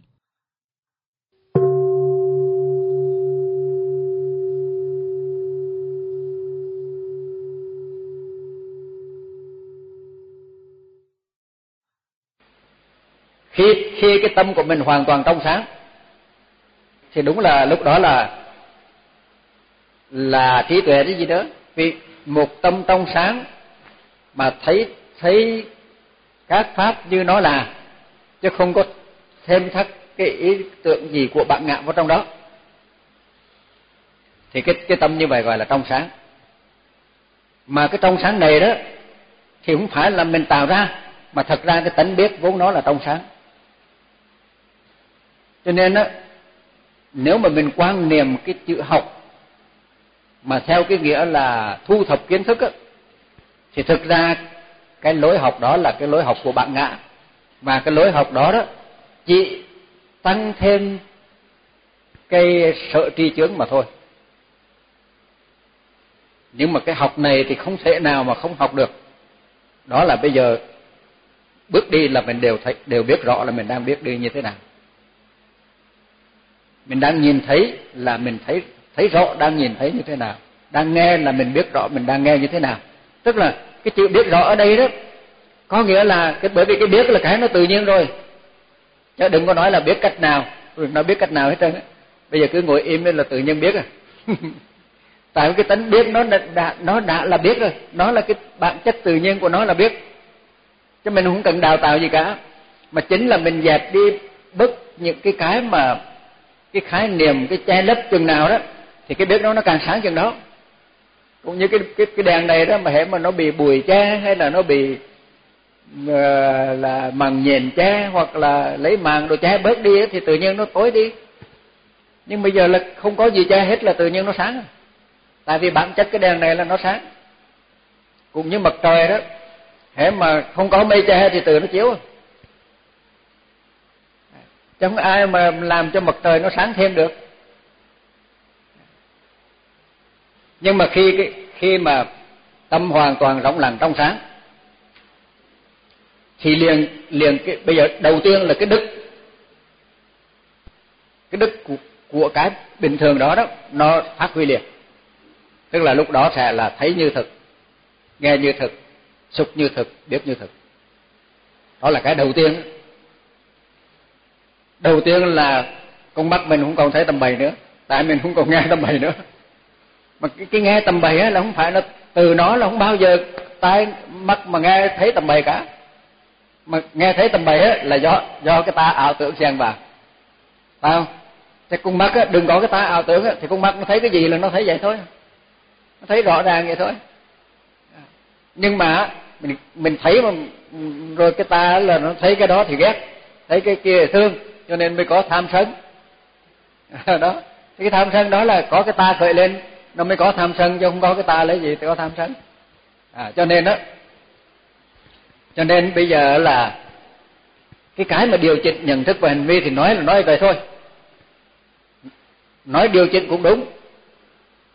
Khi khi cái tâm của mình hoàn toàn trong sáng, thì đúng là lúc đó là là trí tuệ cái gì đó vì một tâm trong sáng mà thấy thấy các pháp như nó là, chứ không có thêm thắt cái ý tưởng gì của bạn ngạ vào trong đó, thì cái cái tâm như vậy gọi là trong sáng. Mà cái trong sáng này đó, thì không phải là mình tạo ra, mà thật ra cái tánh biết vốn nó là trong sáng cho nên á, nếu mà mình quan niệm cái chữ học mà theo cái nghĩa là thu thập kiến thức á, thì thực ra cái lối học đó là cái lối học của bạn ngã. Và cái lối học đó đó, chỉ tăng thêm cái sợ tri chướng mà thôi. Nhưng mà cái học này thì không thể nào mà không học được. Đó là bây giờ bước đi là mình đều thấy, đều biết rõ là mình đang biết đi như thế nào mình đang nhìn thấy là mình thấy thấy rõ đang nhìn thấy như thế nào. Đang nghe là mình biết rõ mình đang nghe như thế nào. Tức là cái chữ biết rõ ở đây đó, có nghĩa là cái, bởi vì cái biết là cái nó tự nhiên rồi. Chứ đừng có nói là biết cách nào. Nó biết cách nào hết trơn bây giờ cứ ngồi im lên là tự nhiên biết à. Tại cái tánh biết nó đã nó đã là biết rồi. Nó là cái bản chất tự nhiên của nó là biết. Chứ mình không cần đào tạo gì cả. Mà chính là mình dẹp đi bớt những cái cái mà cái khái niệm cái che lấp chừng nào đó thì cái biết nó nó càng sáng chừng đó. Cũng như cái cái cái đèn này đó mà hễ mà nó bị bụi che hay là nó bị uh, là màng nhện che hoặc là lấy màng đồ che bớt đi thì tự nhiên nó tối đi. Nhưng bây giờ là không có gì che hết là tự nhiên nó sáng. Tại vì bản chất cái đèn này là nó sáng. Cũng như mặt trời đó hễ mà không có mây che thì tự nó chiếu chẳng ai mà làm cho mặt trời nó sáng thêm được. Nhưng mà khi khi mà tâm hoàn toàn rộng lặng trong sáng thì liền liền cái bây giờ đầu tiên là cái đức. Cái đức của, của cái bình thường đó đó nó phát huy liền. Tức là lúc đó sẽ là thấy như thực nghe như thực sụp như thực biết như thực. Đó là cái đầu tiên đầu tiên là con mắt mình không còn thấy tầm bầy nữa. Tại mình không còn nghe tầm bầy nữa. Mà cái, cái nghe tầm bầy á là không phải là từ nó là không bao giờ tai mắt mà nghe thấy tầm bầy cả. Mà nghe thấy tầm bầy á là do do cái ta ảo tưởng xen vào. Phải không? Thế con mắt á đừng có cái ta ảo tưởng á thì con mắt nó thấy cái gì là nó thấy vậy thôi. Nó thấy rõ ràng vậy thôi. Nhưng mà mình mình thấy mà rồi cái ta là nó thấy cái đó thì ghét thấy cái kia thì thương cho nên mới có tham sân. Đó. Cái tham sân đó là có cái ta khởi lên nó mới có tham sân chứ không có cái ta lấy gì thì có tham sân. À, cho nên đó cho nên bây giờ là cái cái mà điều chỉnh nhận thức và hành vi thì nói là nói vậy thôi. Nói điều chỉnh cũng đúng.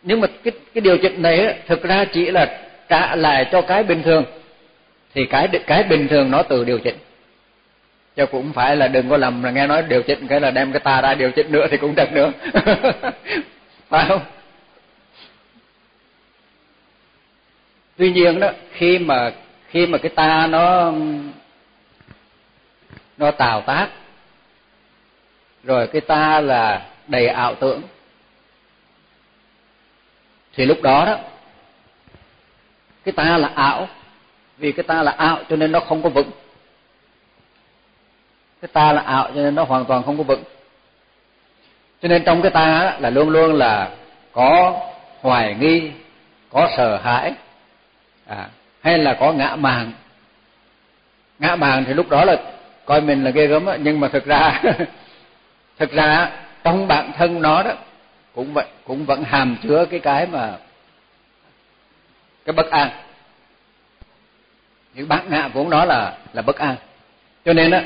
Nhưng mà cái cái điều chỉnh này thực ra chỉ là trả lại cho cái bình thường. Thì cái cái bình thường nó tự điều chỉnh chứ cũng phải là đừng có lầm là nghe nói điều chỉnh, cái là đem cái ta ra điều chỉnh nữa thì cũng được nữa. Phải không? Tuy nhiên đó, khi mà khi mà cái ta nó nó tào tác, rồi cái ta là đầy ảo tưởng, thì lúc đó đó, cái ta là ảo, vì cái ta là ảo cho nên nó không có vững cái ta là ảo cho nên nó hoàn toàn không có vững cho nên trong cái ta là luôn luôn là có hoài nghi có sợ hãi à, hay là có ngã màng ngã màng thì lúc đó là coi mình là ghê gớm đó, nhưng mà thực ra thực ra trong bản thân nó đó cũng vậy cũng vẫn hàm chứa cái cái mà cái bất an. Những bát ngã vốn nó là là bất an. Cho nên đó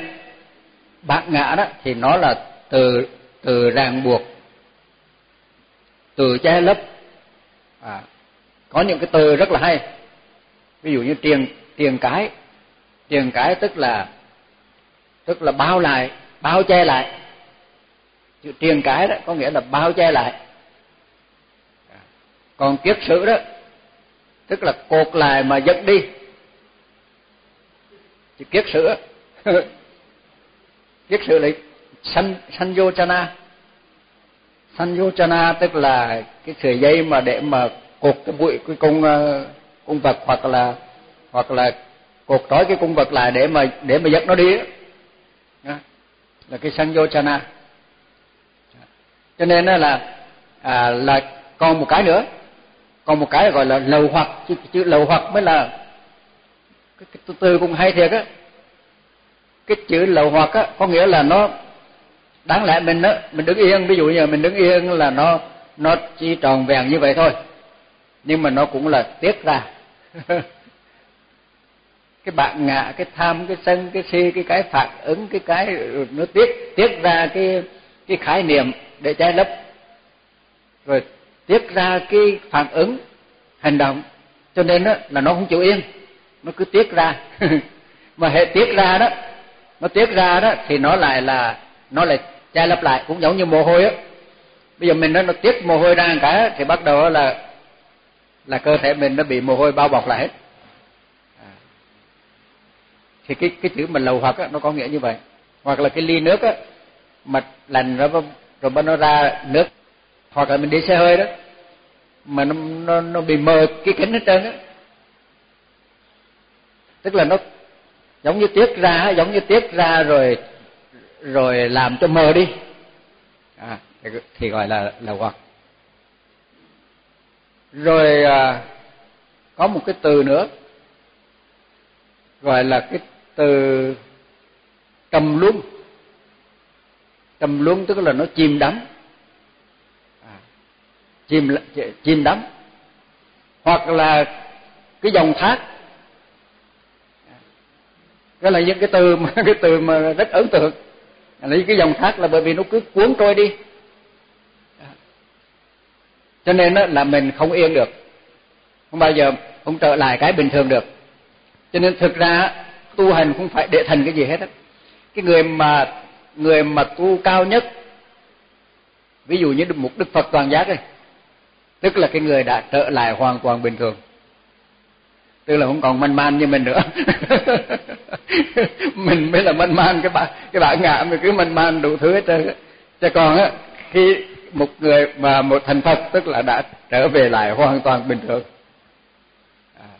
bát ngã đó thì nó là từ từ ràng buộc từ che lấp. À, có những cái từ rất là hay. Ví dụ như tiền tiền cái. Tiền cái tức là tức là bao lại bao che lại. Chữ tiền cái đó có nghĩa là bao che lại. À, còn kiết sử đó tức là cột lại mà dẫn đi. Chữ kiết sử viết sự là san sanyochana sanyochana tức là cái sợi dây mà để mà cột cái bụi cái cung ờ, cung vật hoặc là hoặc là cột trói cái cung vật lại để mà để mà dắt nó đi đó. là cái sanyochana cho nên là à, là còn một cái nữa. Còn một cái gọi là lầu hoặc chữ, chữ lầu hoặc mới là cái, cái từ cũng hay thiệt á cái chữ lậu hoặc á, có nghĩa là nó đáng lẽ mình đó mình đứng yên, ví dụ như mình đứng yên là nó nó chỉ tròn vẹn như vậy thôi. Nhưng mà nó cũng là tiết ra. Cái bạn ngạ, cái tham, cái sân, cái si, cái cái phản ứng, cái cái nó tiết tiết ra cái cái khái niệm để che lấp. Rồi tiết ra cái phản ứng, hành động. Cho nên đó là nó không chịu yên, nó cứ tiết ra. Mà hệ tiết ra đó nó tiết ra đó thì nó lại là, nó lại che lấp lại, cũng giống như mồ hôi á. Bây giờ mình nó nó tiết mồ hôi ra cả thì bắt đầu là là cơ thể mình nó bị mồ hôi bao bọc lại hết. À. thì cái cái chữ mình lầu hoặc á, nó có nghĩa như vậy. Hoặc là cái ly nước á, mà lành rồi rồi bắt nó ra nước. Hoặc là mình đi xe hơi đó, mà nó nó nó bị mờ cái kính hết trơn á. Tức là nó giống như tiết ra giống như tiết ra rồi rồi làm cho mờ đi. À, thì gọi là là hoặc rồi à, có một cái từ nữa gọi là cái từ trầm luân. Trầm luân tức là nó chìm đắm. À, chìm chìm đắm. Hoặc là cái dòng thác đó là những cái từ mà cái từ mà rất ấn tượng. Lấy cái dòng thác là bởi vì nó cứ cuốn trôi đi. Cho nên đó là mình không yên được. Không bao giờ, không trở lại cái bình thường được. Cho nên thực ra tu hành không phải để thành cái gì hết á. Cái người mà người mà tu cao nhất, ví dụ như một đức phật toàn giác đây tức là cái người đã trở lại hoàn toàn bình thường tức là không còn manh man như mình nữa. Mình mới là manh man cái bạn cái bạn ngạ mình cứ manh man đủ thứ hết trơn cho còn á khi một người mà một thành Phật tức là đã trở về lại hoàn toàn bình thường. À.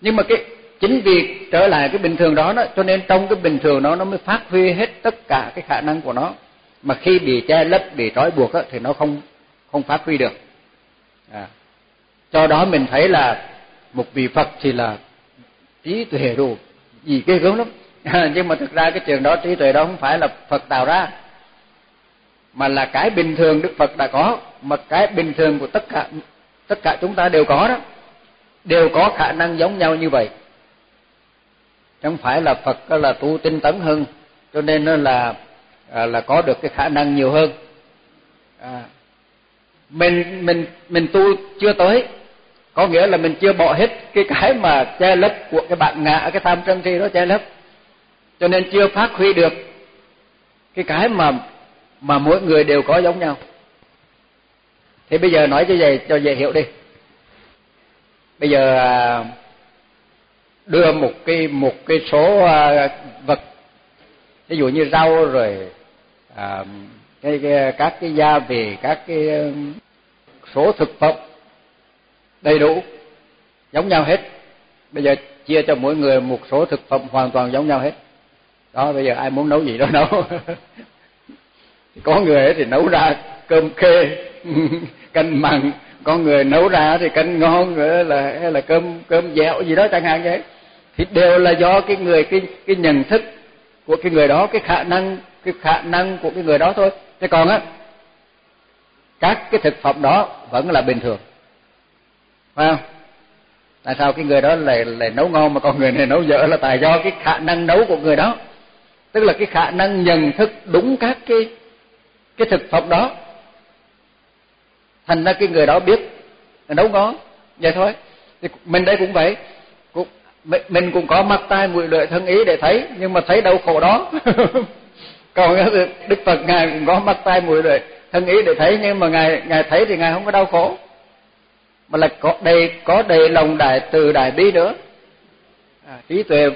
nhưng mà cái chính vì trở lại cái bình thường đó đó cho nên trong cái bình thường đó nó mới phát huy hết tất cả cái khả năng của nó. Mà khi bị che lấp bị trói buộc á, thì nó không không phát huy được. À. cho đó mình thấy là một vị Phật thì là trí tuệ đủ. Gì ghê gớm lắm. Nhưng mà thực ra cái trường đó trí tuệ đó không phải là Phật tạo ra mà là cái bình thường Đức Phật đã có mà cái bình thường của tất cả tất cả chúng ta đều có đó. Đều có khả năng giống nhau như vậy. Chẳng phải là Phật là tu tinh tấn hơn cho nên nó là à, là có được cái khả năng nhiều hơn. À, mình mình mình tu chưa tới có nghĩa là mình chưa bỏ hết cái cái mà che lấp của cái bạn ngạ cái tham sân si đó che lấp. Cho nên chưa phát huy được cái cái mà mà mỗi người đều có giống nhau. Thì bây giờ nói cho dễ cho dễ hiểu đi. Bây giờ à, đưa một cái một cái số à, vật ví dụ như rau rồi à, cái, cái các cái gia vị các cái số thực phẩm đầy đủ, giống nhau hết. Bây giờ chia cho mỗi người một số thực phẩm hoàn toàn giống nhau hết. Đó, bây giờ ai muốn nấu gì đó nấu. Có người thì nấu ra cơm khê, canh mặn. Có người nấu ra thì canh ngon nữa là, hay là cơm cơm dẻo gì đó chẳng hạn vậy. Thì đều là do cái người, cái cái nhận thức của cái người đó, cái khả năng, cái khả năng của cái người đó thôi. Thế còn á, các cái thực phẩm đó vẫn là bình thường phải không? Tại sao cái người đó lại lại nấu ngon mà con người này nấu dở là tại do cái khả năng nấu của người đó. Tức là cái khả năng nhận thức đúng các cái cái thực phẩm đó. Thành ra cái người đó biết nấu ngon. Vậy thôi. Thì mình đây cũng vậy. Cũng, mình cũng có mắt tai, mũi lưỡi, thân ý để thấy. Nhưng mà thấy đâu khổ đó. Còn đức phật ngài cũng có mắt tai, mũi lưỡi, thân ý để thấy. Nhưng mà ngài ngài thấy thì ngài không có đau khổ mà là có đầy có đầy lòng đại từ đại bi nữa. À, trí tuệ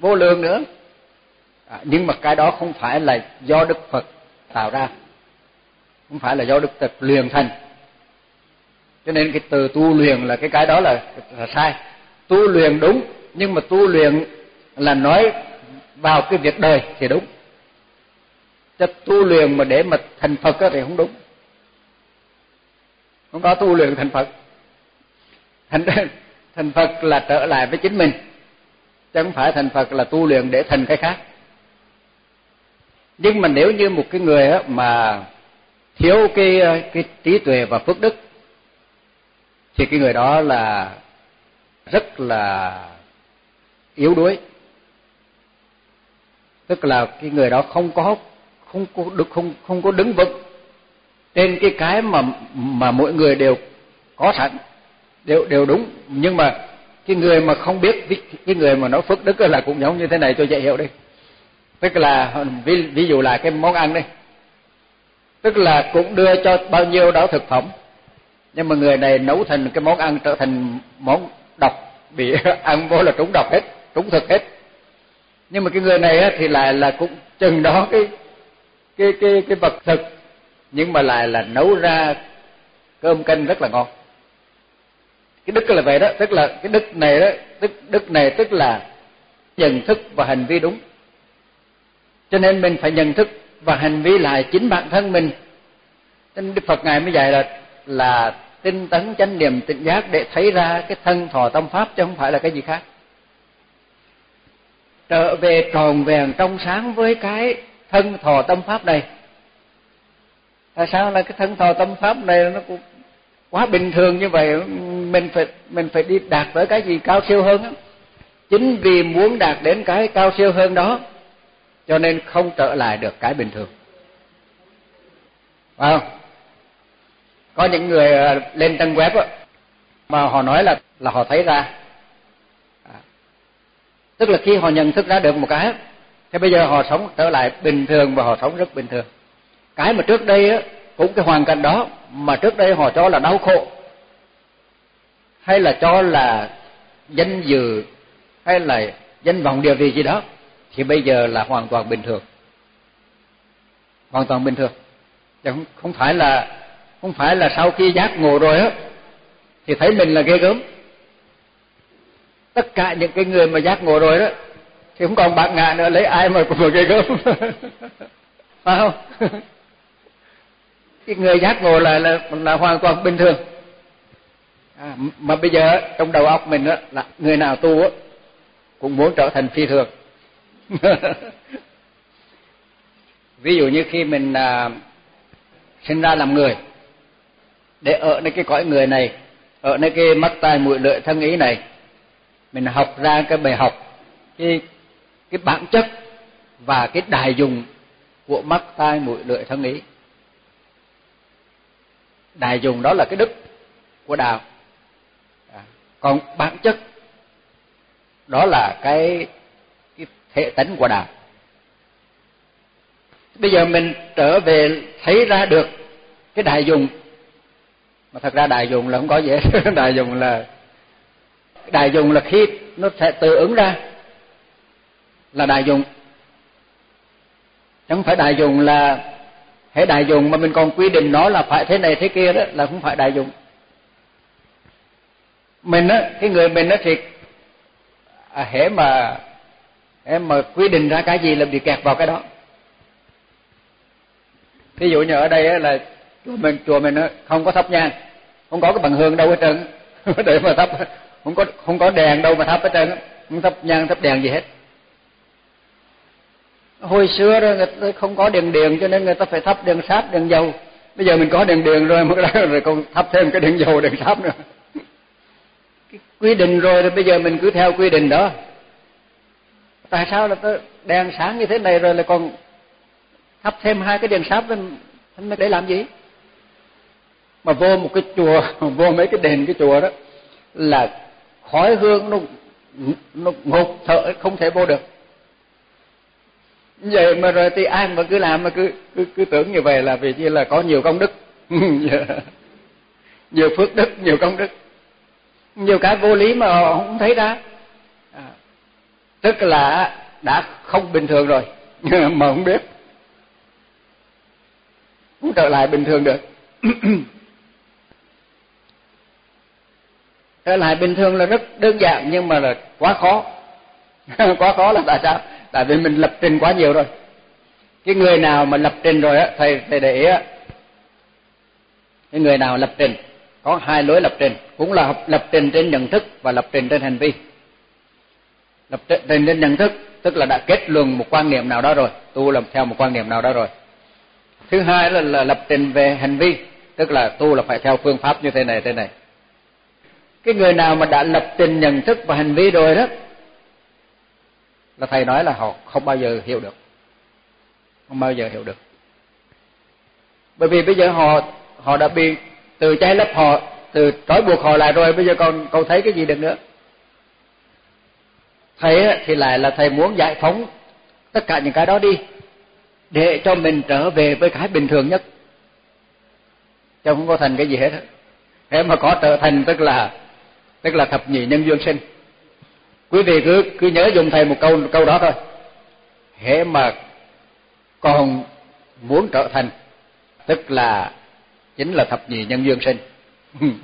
vô lượng nữa. À, nhưng mà cái đó không phải là do đức phật tạo ra. Không phải là do đức phật luyện thành. Cho nên cái từ tu luyện là cái cái đó là, là sai. Tu luyện đúng nhưng mà tu luyện là nói vào cái việc đời thì đúng. Chứ tu luyện mà để mà thành phật thì không đúng. Không có tu luyện thành phật thành thành phật là trở lại với chính mình, chứ không phải thành phật là tu luyện để thành cái khác. Nhưng mà nếu như một cái người á mà thiếu cái cái trí tuệ và phước đức, thì cái người đó là rất là yếu đuối. Tức là cái người đó không có không có được, không không có đứng vững trên cái cái mà mà mỗi người đều có sẵn đều đều đúng. Nhưng mà cái người mà không biết cái người mà nói phước đức là cũng giống như thế này tôi dạy hiểu đi. Tức là ví, ví dụ là cái món ăn đi. Tức là cũng đưa cho bao nhiêu đó thực phẩm. Nhưng mà người này nấu thành cái món ăn trở thành món độc bị ăn vô là trúng độc hết trúng thực hết. Nhưng mà cái người này thì lại là cũng chừng đó cái cái cái cái vật thực nhưng mà lại là nấu ra cơm canh rất là ngon cái đức là vậy đó, tức là cái đức này đó, đức đức này tức là nhận thức và hành vi đúng. Cho nên mình phải nhận thức và hành vi lại chính bản thân mình. Nên đức phật ngài mới dạy là là tinh tấn chánh niệm tỉnh giác để thấy ra cái thân thọ tâm pháp chứ không phải là cái gì khác. Trở về tròn vẹn trong sáng với cái thân thọ tâm pháp này. Tại sao là cái thân thọ tâm pháp này nó cũng quá bình thường như vậy? Mình phải mình phải đi đạt tới cái gì cao siêu hơn á. Chính vì muốn đạt đến cái cao siêu hơn đó cho nên không trở lại được cái bình thường. Phải không? Có những người ờ, lên trang web đó, mà họ nói là là họ thấy ra. À, tức là khi họ nhận thức ra được một cái thì bây giờ họ sống trở lại bình thường và họ sống rất bình thường. Cái mà trước đây á cũng cái hoàn cảnh đó mà trước đây họ cho là đau khổ hay là cho là danh dự hay là danh vọng địa vị gì đó thì bây giờ là hoàn toàn bình thường. Hoàn toàn bình thường. Chứ không, không phải là không phải là sau khi giác ngộ rồi á thì thấy mình là ghê gớm. Tất cả những cái người mà giác ngộ rồi đó thì không còn bạc ngạ nữa lấy ai mà mà ghê gớm. Phải không? Cái người giác ngộ là là là hoàn toàn bình thường à, mà bây giờ trong đầu óc mình đó là người nào tu đó, cũng muốn trở thành phi thường. Ví dụ như khi mình à, sinh ra làm người để ở nơi cái cõi người này ở nơi cái mắt tai mũi lưỡi thân ý này mình học ra cái bài học cái cái bản chất và cái đại dụng của mắt tai mũi lưỡi thân ý. Đại dùng đó là cái đức của đạo còn bản chất, đó là cái cái thể tánh của đạo. Bây giờ mình trở về thấy ra được cái đại dùng. Mà thật ra đại dùng là không có gì hết. Đại dùng là, đại dùng là khi nó sẽ tự ứng ra là đại dùng. Chẳng phải đại dùng là hệ đại dùng mà mình còn quy định nó là phải thế này thế kia đó, là không phải đại dùng mình á cái người mình nó thiệt à, hễ mà em mà quy định ra cái gì là bị kẹt vào cái đó. Ví dụ như ở đây á là chùa mình chùa mình á không có thắp nhang không có cái bằng hương đâu hết trơn để mà thắp không có không có đèn đâu mà thắp hết trơn không thắp nhang thắp đèn gì hết. Hồi xưa đó người ta không có đèn điện cho nên người ta phải thắp đèn sáp đèn dầu. Bây giờ mình có đèn điện rồi mới rồi còn thắp thêm cái đèn dầu đèn sáp nữa cái quy định rồi thì bây giờ mình cứ theo quy định đó. Tại sao là tôi đèn sáng như thế này rồi lại còn thắp thêm hai cái đèn sáp lên để làm gì? Mà vô một cái chùa vô mấy cái đền cái chùa đó là khói hương nó nó ngột thở không thể vô được. Vậy mà rồi thì ai mà cứ làm mà cứ cứ, cứ tưởng như vậy là vì như là có nhiều công đức. Nhiều phước đức nhiều công đức nhiều cái vô lý mà họ không thấy ra à, tức là đã không bình thường rồi mà không biết. Không trở lại bình thường được. Trở lại bình thường là rất đơn giản nhưng mà là quá khó. Quá khó là tại sao? Tại vì mình lập trình quá nhiều rồi. Cái người nào mà lập trình rồi á thầy thầy để ý á. Cái người nào lập trình? Có hai lối lập trình cũng là lập trình trên nhận thức và lập trình trên hành vi. Lập trình trên nhận thức tức là đã kết luận một quan niệm nào đó rồi tu làm theo một quan niệm nào đó rồi. Thứ hai là, là lập trình về hành vi tức là tu là phải theo phương pháp như thế này thế này. Cái người nào mà đã lập trình nhận thức và hành vi rồi đó là thầy nói là họ không bao giờ hiểu được. Không bao giờ hiểu được. Bởi vì bây giờ họ họ đã bị từ trái lấp họ từ trói buộc họ lại rồi, bây giờ con con thấy cái gì được nữa? Thầy thì lại là thầy muốn giải phóng tất cả những cái đó đi, để cho mình trở về với cái bình thường nhất. Chứ không có thành cái gì hết thế mà có trở thành, tức là tức là thập nhị nhân duyên sinh. Quý vị cứ cứ nhớ dùng thầy một câu câu đó thôi. Thế mà còn muốn trở thành, tức là chính là thập nhị nhân duyên sinh.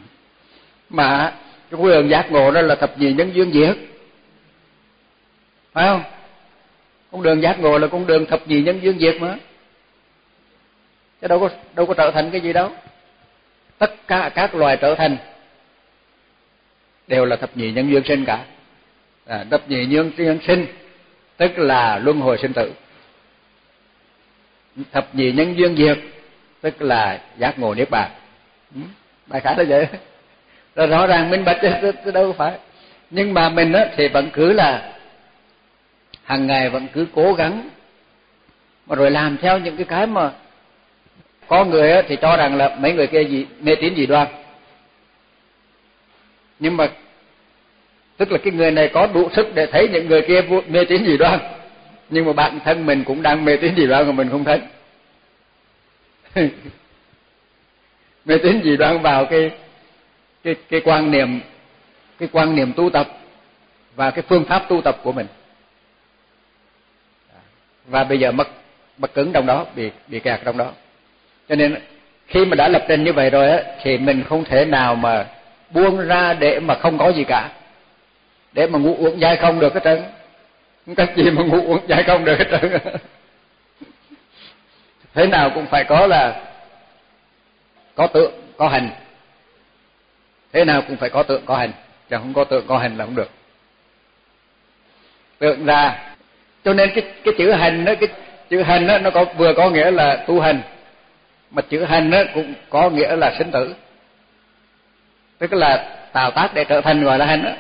Mà cái đường giác ngộ đó là thập nhị nhân duyên diệt. Phải không? Con đường giác ngộ là con đường thập nhị nhân duyên diệt mà. Chứ đâu có đâu có trở thành cái gì đâu. Tất cả các loài trở thành đều là thập nhị nhân duyên sinh cả. À, thập nhị nhân duyên sinh tức là luân hồi sinh tử. Thập nhị nhân duyên diệt tức là giác ngộ niết bàn. Ừ, đại khái là vậy. Rồi rõ ràng minh bạch chứ đâu phải. Nhưng mà mình á thì vẫn cứ là hàng ngày vẫn cứ cố gắng. Mà rồi làm theo những cái cái mà có người á thì cho rằng là mấy người kia gì mê tín gì đoan. Nhưng mà tức là cái người này có đủ sức để thấy những người kia mê tín gì đoan. Nhưng mà bản thân mình cũng đang mê tín gì đoan mà mình không thấy. mê tín gì đoan vào cái cái cái quan niệm, cái quan niệm tu tập và cái phương pháp tu tập của mình. Và bây giờ mất mất cứng trong đó, bị bị kẹt trong đó. Cho nên khi mà đã lập trình như vậy rồi á, thì mình không thể nào mà buông ra để mà không có gì cả. Để mà ngủ uống dai không được hết trơn. Không cách gì mà ngủ uống dai không được hết trơn. thế nào cũng phải có là có tượng, có hình thế nào cũng phải có tượng, có hình chẳng không có tượng, có hình là không được. Tượng ra. Cho nên cái cái chữ hình đó, cái chữ hình đó, nó có, vừa có nghĩa là tu hành. Mà chữ hình đó cũng có nghĩa là sinh tử. Tức là tạo tác để trở thành gọi là hình đó.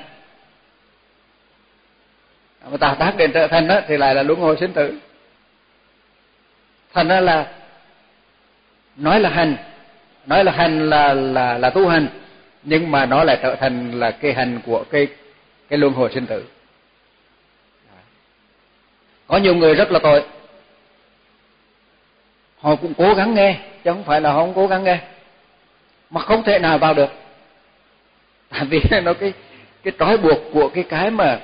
Mà tạo tác để trở thành đó thì lại là luân hồi sinh tử thành ra là nói là hành, nói là hành là là là tu hành, nhưng mà nó lại trở thành là cái hành của cái cái luân hồi sinh tử. Có nhiều người rất là tội. Họ cũng cố gắng nghe, chứ không phải là họ không cố gắng nghe. Mà không thể nào vào được. Tại vì nó cái cái trói buộc của cái cái mà,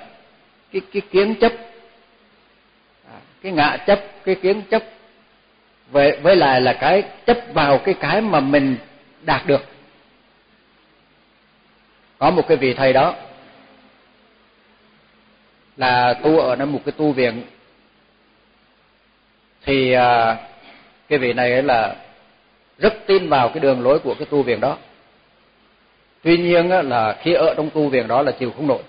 cái cái kiến chấp, cái ngã chấp, cái kiến chấp với với lại là cái chấp vào cái cái mà mình đạt được. Có một cái vị thầy đó là tu ở trong một cái tu viện. Thì à, cái vị này là rất tin vào cái đường lối của cái tu viện đó. Tuy nhiên là khi ở trong tu viện đó là chịu không nổi.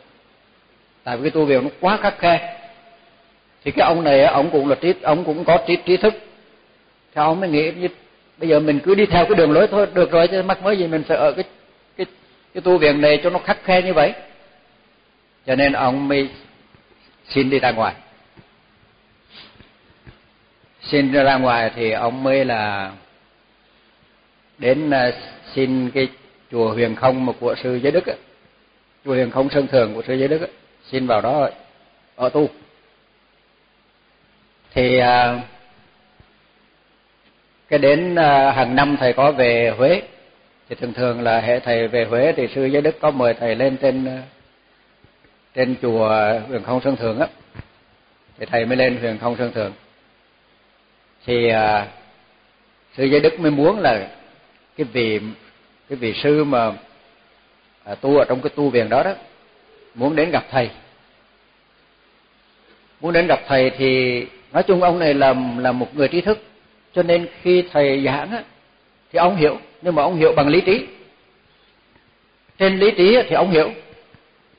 Tại vì cái tu viện nó quá khắc khe. Thì cái ông này ông cũng là trí ông cũng có trí trí thức thì ông mới nghĩ như bây giờ mình cứ đi theo cái đường lối thôi, được rồi, chứ mắc mới gì mình phải ở cái cái cái tu viện này cho nó khắc khe như vậy cho nên ông mới xin đi ra ngoài xin ra ngoài thì ông mới là đến à, xin cái chùa Huyền Không mà của sư Giới Đức ấy. chùa Huyền Không Sơn Thường của sư Giới Đức ấy. xin vào đó ở tu thì à, cái đến à, hàng năm thầy có về Huế. Thì thường thường là hệ thầy về Huế thì sư Giới Đức có mời thầy lên trên à, trên chùa Huyền Không Sơn Thường á. Thì thầy mới lên Huyền Không Sơn Thường. Thì à, sư giới đức mới muốn là cái vị cái vị sư mà à, tu ở trong cái tu viện đó đó muốn đến gặp thầy. Muốn đến gặp thầy thì nói chung ông này là là một người trí thức cho nên khi thầy giảng á, thì ông hiểu. Nhưng mà ông hiểu bằng lý trí. Trên lý trí thì ông hiểu.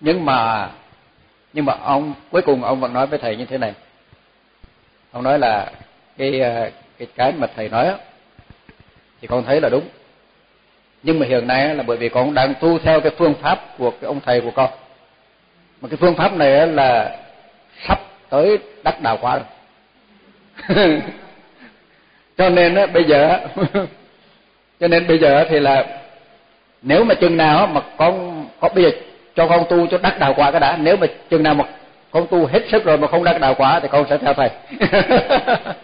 Nhưng mà nhưng mà ông, cuối cùng ông vẫn nói với thầy như thế này. Ông nói là cái ờ, cái cái mà thầy nói thì con thấy là đúng. Nhưng mà hiện nay là bởi vì con đang tu theo cái phương pháp của cái ông thầy của con. Mà cái phương pháp này là sắp tới đắc đạo quả rồi. cho nên á, bây giờ cho nên bây giờ thì là nếu mà chừng nào mà con có bây giờ cho con tu cho đắc đạo quả cái đã, nếu mà chừng nào mà con tu hết sức rồi mà không đắc đạo quả thì con sẽ theo thầy.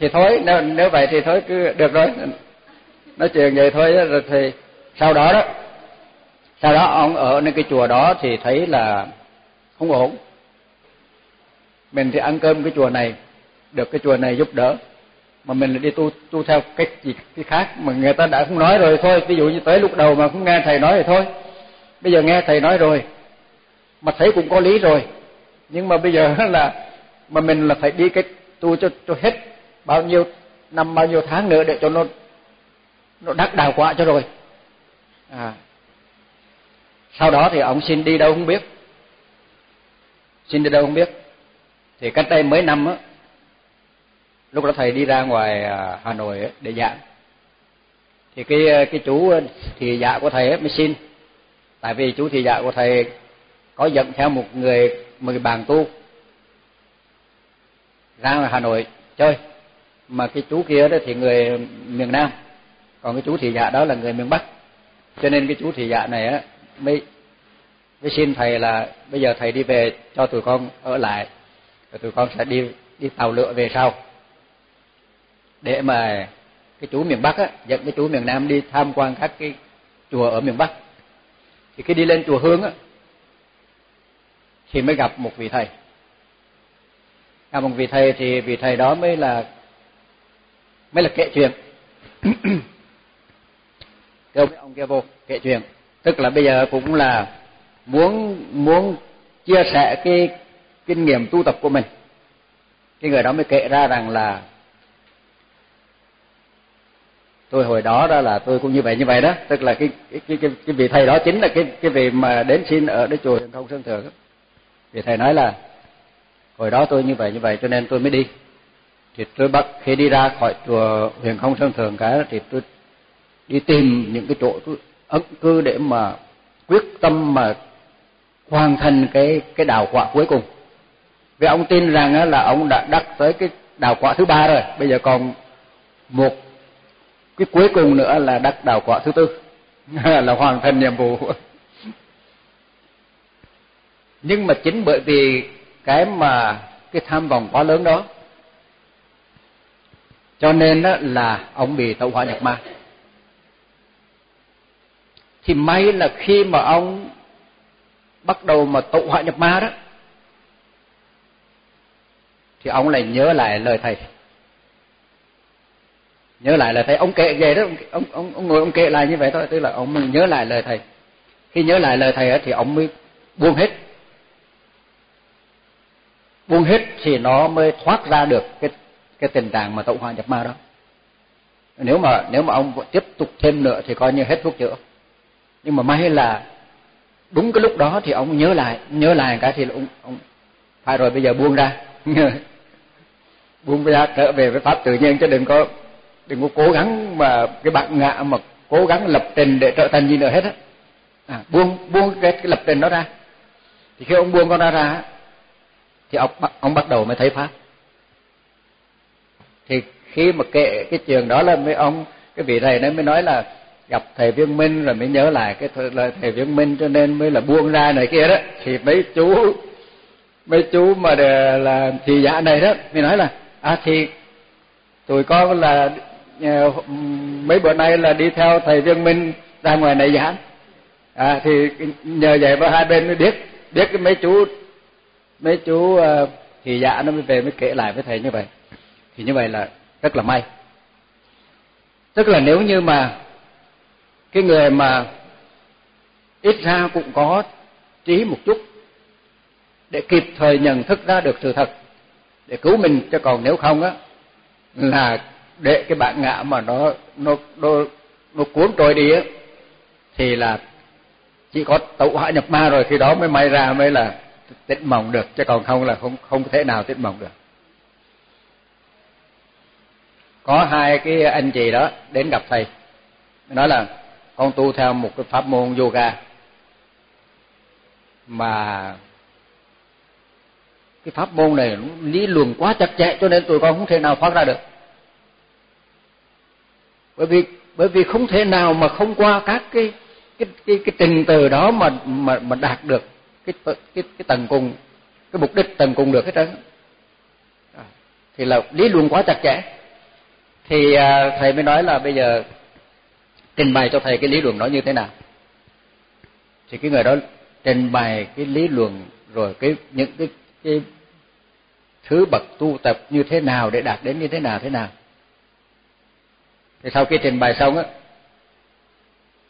Thì thôi, nếu nếu vậy thì thôi, cứ được rồi. Nói chuyện vậy thôi rồi thì sau đó đó, sau đó ông ở nơi cái chùa đó thì thấy là không ổn. Mình thì ăn cơm cái chùa này được cái chùa này giúp đỡ. Mà mình lại đi tu tu theo cách gì, cái khác mà người ta đã không nói rồi thôi. Ví dụ như tới lúc đầu mà không nghe thầy nói thì thôi. Bây giờ nghe thầy nói rồi, mà thấy cũng có lý rồi. Nhưng mà bây giờ là, mà mình là phải đi cái tu cho cho hết bao nhiêu năm, bao nhiêu tháng nữa để cho nó nó đắc đào quả cho rồi. À. Sau đó thì ông xin đi đâu không biết. Xin đi đâu không biết. Thì cách đây mấy năm á lúc đó thầy đi ra ngoài à, Hà Nội để giảng. Thì cái à, cái chú à, thì dạ của thầy mới xin. Tại vì chú thì dạ của thầy có dẫn theo một người một người bạn tu ra ngoài Hà Nội chơi. Mà cái chú kia đó thì người miền Nam, còn cái chú thị dạ đó là người miền Bắc. Cho nên cái chú thị dạ này á, mới mới xin thầy là bây giờ thầy đi về cho tụi con ở lại, rồi tụi con sẽ đi đi tàu lửa về sau để mà cái chú miền Bắc á, dẫn cái chú miền Nam đi tham quan các cái chùa ở miền Bắc. Thì khi đi lên chùa Hương á, thì mới gặp một vị thầy. Gặp một vị thầy thì vị thầy đó mới là mới là kể chuyện. Kêu mấy ông kia vô, kể chuyện. Tức là bây giờ cũng là muốn muốn chia sẻ cái kinh nghiệm tu tập của mình. Cái người đó mới kể ra rằng là tôi hồi đó đó là tôi cũng như vậy như vậy đó. Tức là cái cái cái cái, cái vị thầy đó chính là cái cái vị mà đến xin ở cái chùa Huyền Không Sơn Thượng vị thầy nói là hồi đó tôi như vậy như vậy cho nên tôi mới đi. Thì tôi bắt khi đi ra khỏi chùa Huyền Không Sơn Thượng cái thì tôi đi tìm những cái chỗ tôi ấn cư để mà quyết tâm mà hoàn thành cái cái đào quả cuối cùng. Vì ông tin rằng là ông đã đắc tới cái đào quả thứ ba rồi. Bây giờ còn một cái cuối cùng nữa là đắc đạo quả thứ tư. Là hoàn thành nhiệm vụ. Nhưng mà chính bởi vì cái mà cái tham vọng quá lớn đó, cho nên đó là ông bị tẩu hỏa nhập ma. Thì may là khi mà ông bắt đầu mà tụ hỏa nhập ma đó, thì ông lại nhớ lại lời thầy nhớ lại lời thầy. Ông kể về đó. Ông ông ông ngồi ông kể lại như vậy thôi. Tức là ông nhớ lại lời thầy. Khi nhớ lại lời thầy ấy, thì ông mới buông hết. Buông hết thì nó mới thoát ra được cái cái tình trạng mà tẩu hỏa nhập ma đó. Nếu mà nếu mà ông tiếp tục thêm nữa thì coi như hết thuốc chữa. Nhưng mà may là đúng cái lúc đó thì ông nhớ lại nhớ lại cái thì ông ông phải rồi bây giờ buông ra. Buông ra trở về với pháp tự nhiên chứ đừng có đừng có cố gắng mà cái bạn ngạ mà cố gắng lập trình để trở thành gì nữa hết á. À, buông buông cái, cái lập trình đó ra. Thì khi ông buông con ra ra thì ông ông bắt đầu mới thấy pháp. Thì khi mà kệ cái trường đó là mấy ông cái vị thầy đấy mới nói là gặp thầy Viên Minh rồi mới nhớ lại cái lời thầy Viên Minh cho nên mới là buông ra này kia đó. Thì mấy chú mấy chú mà là thì dạ này đó mới nói là à thì tụi con là Ờ, mấy bữa nay là đi theo thầy Viên Minh ra ngoài này giảng. À thì nhờ vậy mà hai bên mới biết biết cái mấy chú mấy chú ờ, thì dạ nó mới về mới kể lại với thầy như vậy. Thì như vậy là rất là may. Tức là nếu như mà cái người mà ít ra cũng có trí một chút để kịp thời nhận thức ra được sự thật, để cứu mình cho còn nếu không á, là để cái bản ngã mà nó nó nó nó cuốn trôi đi á, thì là chỉ có tẩu hỏa nhập ma rồi, khi đó mới may ra mới là tỉnh mộng được, chứ còn không là không không thể nào tỉnh mộng được. Có hai cái anh chị đó đến gặp thầy, nói là con tu theo một cái pháp môn yoga, mà cái pháp môn này lý luận quá chặt chẽ, cho nên tụi con không thể nào thoát ra được bởi vì bởi vì không thể nào mà không qua các cái cái cái cái trình từ đó mà mà mà đạt được cái cái cái tầng cùng cái mục đích tầng cùng được hết trơn à, thì là lý luận quá chặt chẽ. Thì à, thầy mới nói là bây giờ trình bày cho thầy cái lý luận đó như thế nào. Thì cái người đó trình bày cái lý luận rồi cái những cái cái thứ bậc tu tập như thế nào để đạt đến như thế nào thế nào thì sau khi trình bày xong á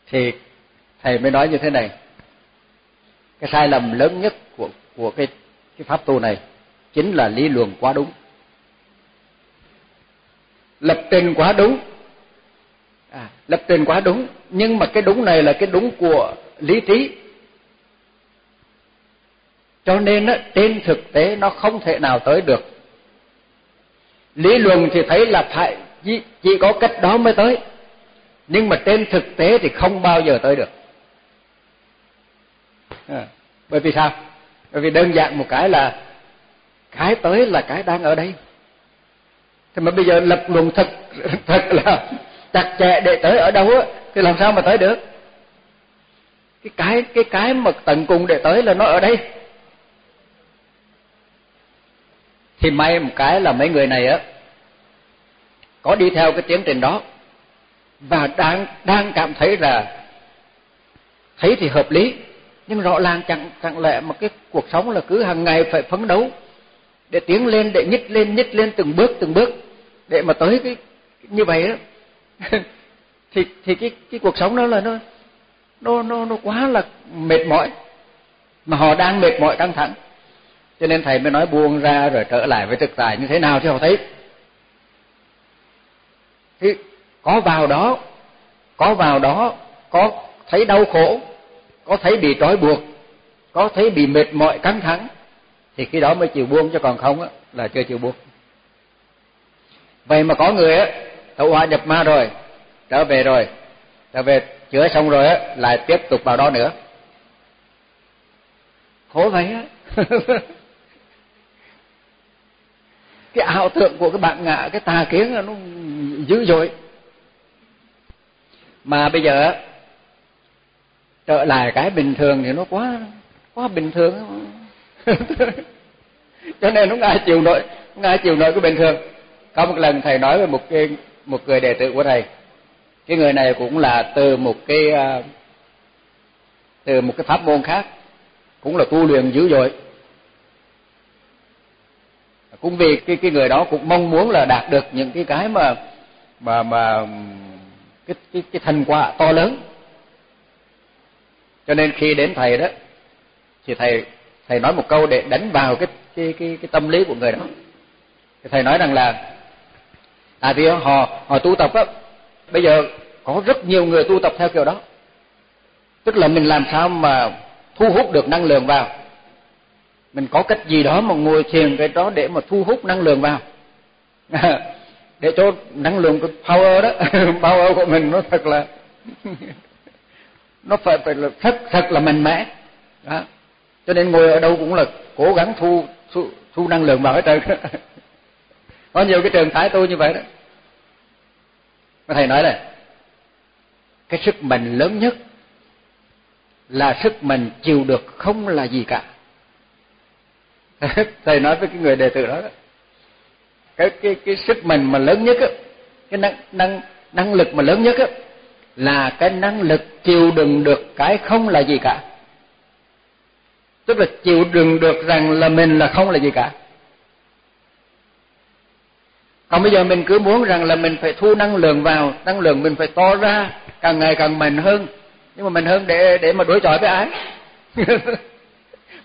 thì thầy mới nói như thế này. Cái sai lầm lớn nhất của của cái cái pháp tu này chính là lý luận quá đúng. Lập trình quá đúng. À, lập trình quá đúng nhưng mà cái đúng này là cái đúng của lý trí. Cho nên á, trên thực tế nó không thể nào tới được. Lý luận thì thấy là phải chỉ, chỉ có cách đó mới tới. Nhưng mà trên thực tế thì không bao giờ tới được. À, bởi vì sao? Bởi vì đơn giản một cái là cái tới là cái đang ở đây. Thì mà bây giờ lập luận thật thật là chặt chẽ để tới ở đâu á thì làm sao mà tới được? Cái cái cái cái mà tận cùng để tới là nó ở đây. Thì may một cái là mấy người này á có đi theo cái tiến trình đó. Và đang đang cảm thấy là thấy thì hợp lý. Nhưng rõ ràng chẳng chẳng lẽ mà cái cuộc sống là cứ hàng ngày phải phấn đấu để tiến lên, để nhích lên nhích lên từng bước từng bước để mà tới cái, như vậy đó thì thì cái cái cuộc sống đó là nó nó nó nó quá là mệt mỏi. Mà họ đang mệt mỏi căng thẳng. Cho nên thầy mới nói buông ra rồi trở lại với thực tại như thế nào thì họ thấy thì có vào đó, có vào đó, có thấy đau khổ, có thấy bị trói buộc, có thấy bị mệt mỏi, căng thẳng, thì khi đó mới chịu buông. Cho còn không á, là chưa chịu buông. Vậy mà có người á, tẩu hỏa nhập ma rồi, trở về rồi, trở về chữa xong rồi á, lại tiếp tục vào đó nữa. Khổ vậy á. cái ảo tưởng của cái bạn ngạ cái tà kiến là nó dữ dội. Mà bây giờ, trở lại cái bình thường thì nó quá quá bình thường. Cho nên nó ngại chịu nổi ngại chịu nổi cái bình thường. Có một lần thầy nói với một cái, một người đệ tử của thầy, cái người này cũng là từ một cái à, từ một cái pháp môn khác, cũng là tu luyện dữ dội cũng vì cái cái người đó cũng mong muốn là đạt được những cái cái mà mà mà, cái cái cái thành quả to lớn. Cho nên khi đến thầy đó, thì thầy thầy nói một câu để đánh vào cái cái cái cái tâm lý của người đó. Thì thầy nói rằng là à, tại vì họ họ tu tập á, bây giờ có rất nhiều người tu tập theo kiểu đó. Tức là mình làm sao mà thu hút được năng lượng vào? Mình có cách gì đó mà ngồi thiền cái đó để mà thu hút năng lượng vào. Để cho năng lượng cái power đó power của mình nó thật là nó phải phải là thật thật là mạnh mẽ. Đó. cho nên ngồi ở đâu cũng là cố gắng thu thu, thu năng lượng vào hết trơn. Có nhiều cái trường thái tu như vậy đó. Mà thầy nói là cái sức mạnh lớn nhất là sức mạnh chịu được không là gì cả. thầy nói với cái người đệ tử đó, đó. Cái cái cái sức mạnh mà lớn nhất á cái năng năng năng lực mà lớn nhất á là cái năng lực chịu đựng được cái không là gì cả. Tức là chịu đựng được rằng là mình là không là gì cả. Còn bây giờ mình cứ muốn rằng là mình phải thu năng lượng vào năng lượng mình phải to ra càng ngày càng mạnh hơn. Nhưng mà mạnh hơn để để mà đối chọi với ai?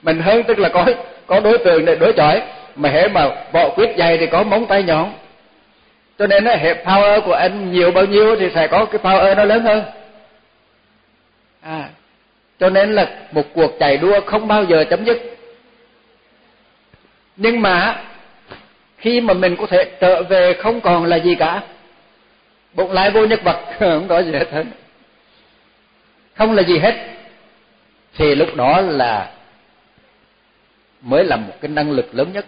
Mình hơn tức là có có đối tượng để đối chọi, mà hễ mà võ quyết dày thì có móng tay nhọn. Cho nên hệ power của anh nhiều bao nhiêu thì sẽ có cái power nó lớn hơn. À cho nên là một cuộc chạy đua không bao giờ chấm dứt. Nhưng mà khi mà mình có thể trở về không còn là gì cả. Bụng lại vô nhất vật, không có gì hết không là gì hết. Thì lúc đó là mới là một cái năng lực lớn nhất.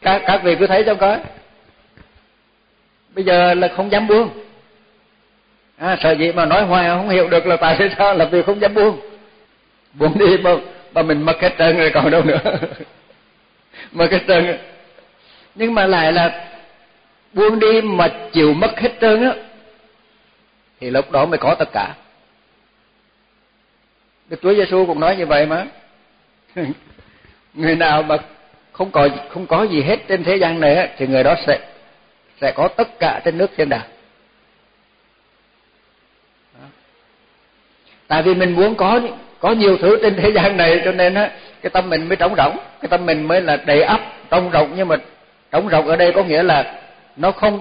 Các các vị cứ thấy trong coi. Bây giờ là không dám buông. À, sợ gì mà nói hoài không hiểu được là tại sao là vì không dám buông. Buông đi mà, mà mình mất hết trơn rồi còn đâu nữa. Mất hết trơn nhưng mà lại là buông đi mà chịu mất hết trơn á thì lúc đó mới có tất cả. Đức Chúa Giêsu cũng nói như vậy mà. người nào mà không có không có gì hết trên thế gian này thì người đó sẽ sẽ có tất cả trên nước trên đàng tại vì mình muốn có có nhiều thứ trên thế gian này, cho nên á, cái tâm mình mới trống rỗng, cái tâm mình mới là đầy ắp, trống rỗng. Nhưng mà trống rỗng ở đây có nghĩa là nó không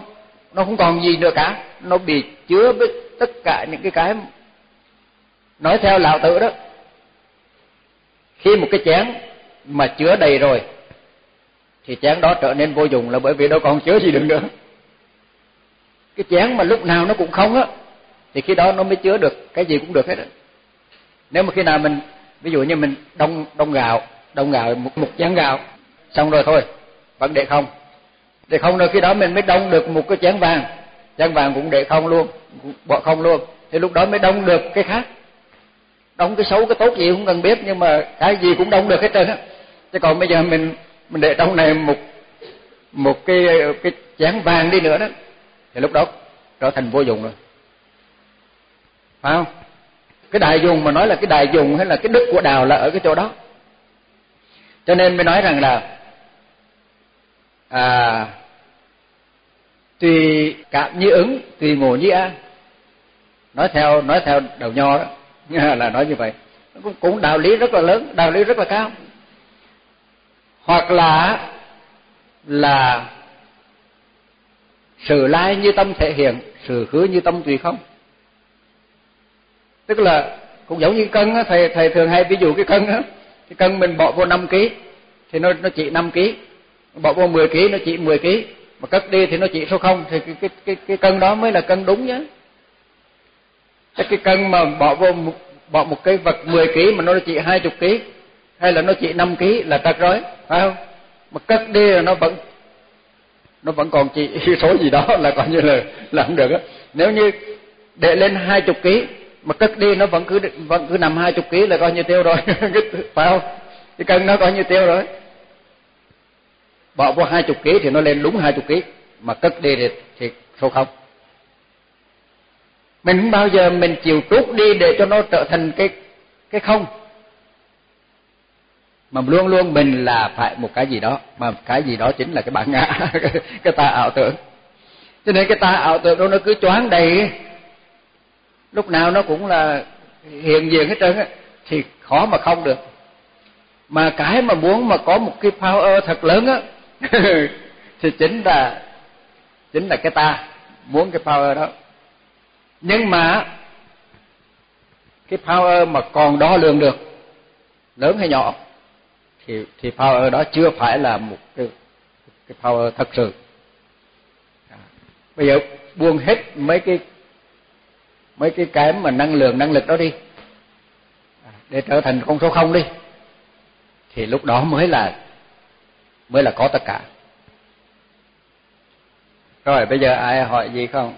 nó không còn gì nữa cả. Nó bị chứa với tất cả những cái cái nói theo lão tử đó khi một cái chén mà chứa đầy rồi, thì chén đó trở nên vô dụng là bởi vì đâu còn chứa gì được nữa. Cái chén mà lúc nào nó cũng không á, thì khi đó nó mới chứa được cái gì cũng được hết á. Nếu mà khi nào mình, ví dụ như mình đông đông gạo đông gạo, một một chén gạo, xong rồi thôi, vẫn để không. Để không rồi khi đó mình mới đông được một cái chén vàng. Chén vàng cũng để không luôn bỏ không luôn. Thì lúc đó mới đông được cái khác đông cái xấu, cái tốt gì cũng cần biết, nhưng mà cái gì cũng đông được hết trơn á. Chứ còn bây giờ mình mình để trong này một một cái cái chén vàng đi nữa đó, thì lúc đó trở thành vô dụng rồi. Phải không? Cái đại dùng mà nói là cái đại dùng hay là cái đức của đào là ở cái chỗ đó. Cho nên mới nói rằng là à tùy cảm như ứng, tùy ngộ như an nói theo nói theo đầu nho đó. À, là nói như vậy. Cũng, cũng đạo lý rất là lớn đạo lý rất là cao. Hoặc là là sự lai như tâm thể hiện sự hứa như tâm tùy không. Tức là cũng giống như cân á thầy thầy thường hay ví dụ cái cân á cái cân mình bỏ vô 5 kg thì nó nó chỉ 5 kg bỏ vô 10 kg nó chỉ 10 kg mà cất đi thì nó chỉ số không thì cái cái cái, cái cân đó mới là cân đúng nhá cái cái cân mà bỏ vô bỏ một cái vật 10 kg mà nó chỉ 20 kg hay là nó chỉ 5 kg là tật rồi, phải không? Mà cất đi là nó vẫn nó vẫn còn chỉ số gì đó là coi như là làm được á. Nếu như để lên 20 kg mà cất đi nó vẫn cứ vẫn cứ nằm 20 kg là coi như tiêu rồi. Phải không? Cái cân nó coi như tiêu rồi. Bỏ vô 20 kg thì nó lên đúng 20 kg mà cất đi thì thì số không mình không bao giờ mình chịu trút đi để cho nó trở thành cái cái không. Mà luôn luôn mình là phải một cái gì đó, mà cái gì đó chính là cái bản ngã, cái ta ảo tưởng. Cho nên cái ta ảo tưởng đó nó cứ choáng đầy. Lúc nào nó cũng là hiện diện hết trơn á, thì khó mà không được. Mà cái mà muốn mà có một cái power thật lớn á, thì chính là chính là cái ta, muốn cái power đó nhưng mà, cái power mà còn đo lường được, lớn hay nhỏ, thì thì power đó chưa phải là một cái cái power thật sự. À, bây giờ buông hết mấy cái mấy cái cái mà năng lượng, năng lực đó đi à, để trở thành con số không đi, thì lúc đó mới là mới là có tất cả. Rồi, bây giờ ai hỏi gì không?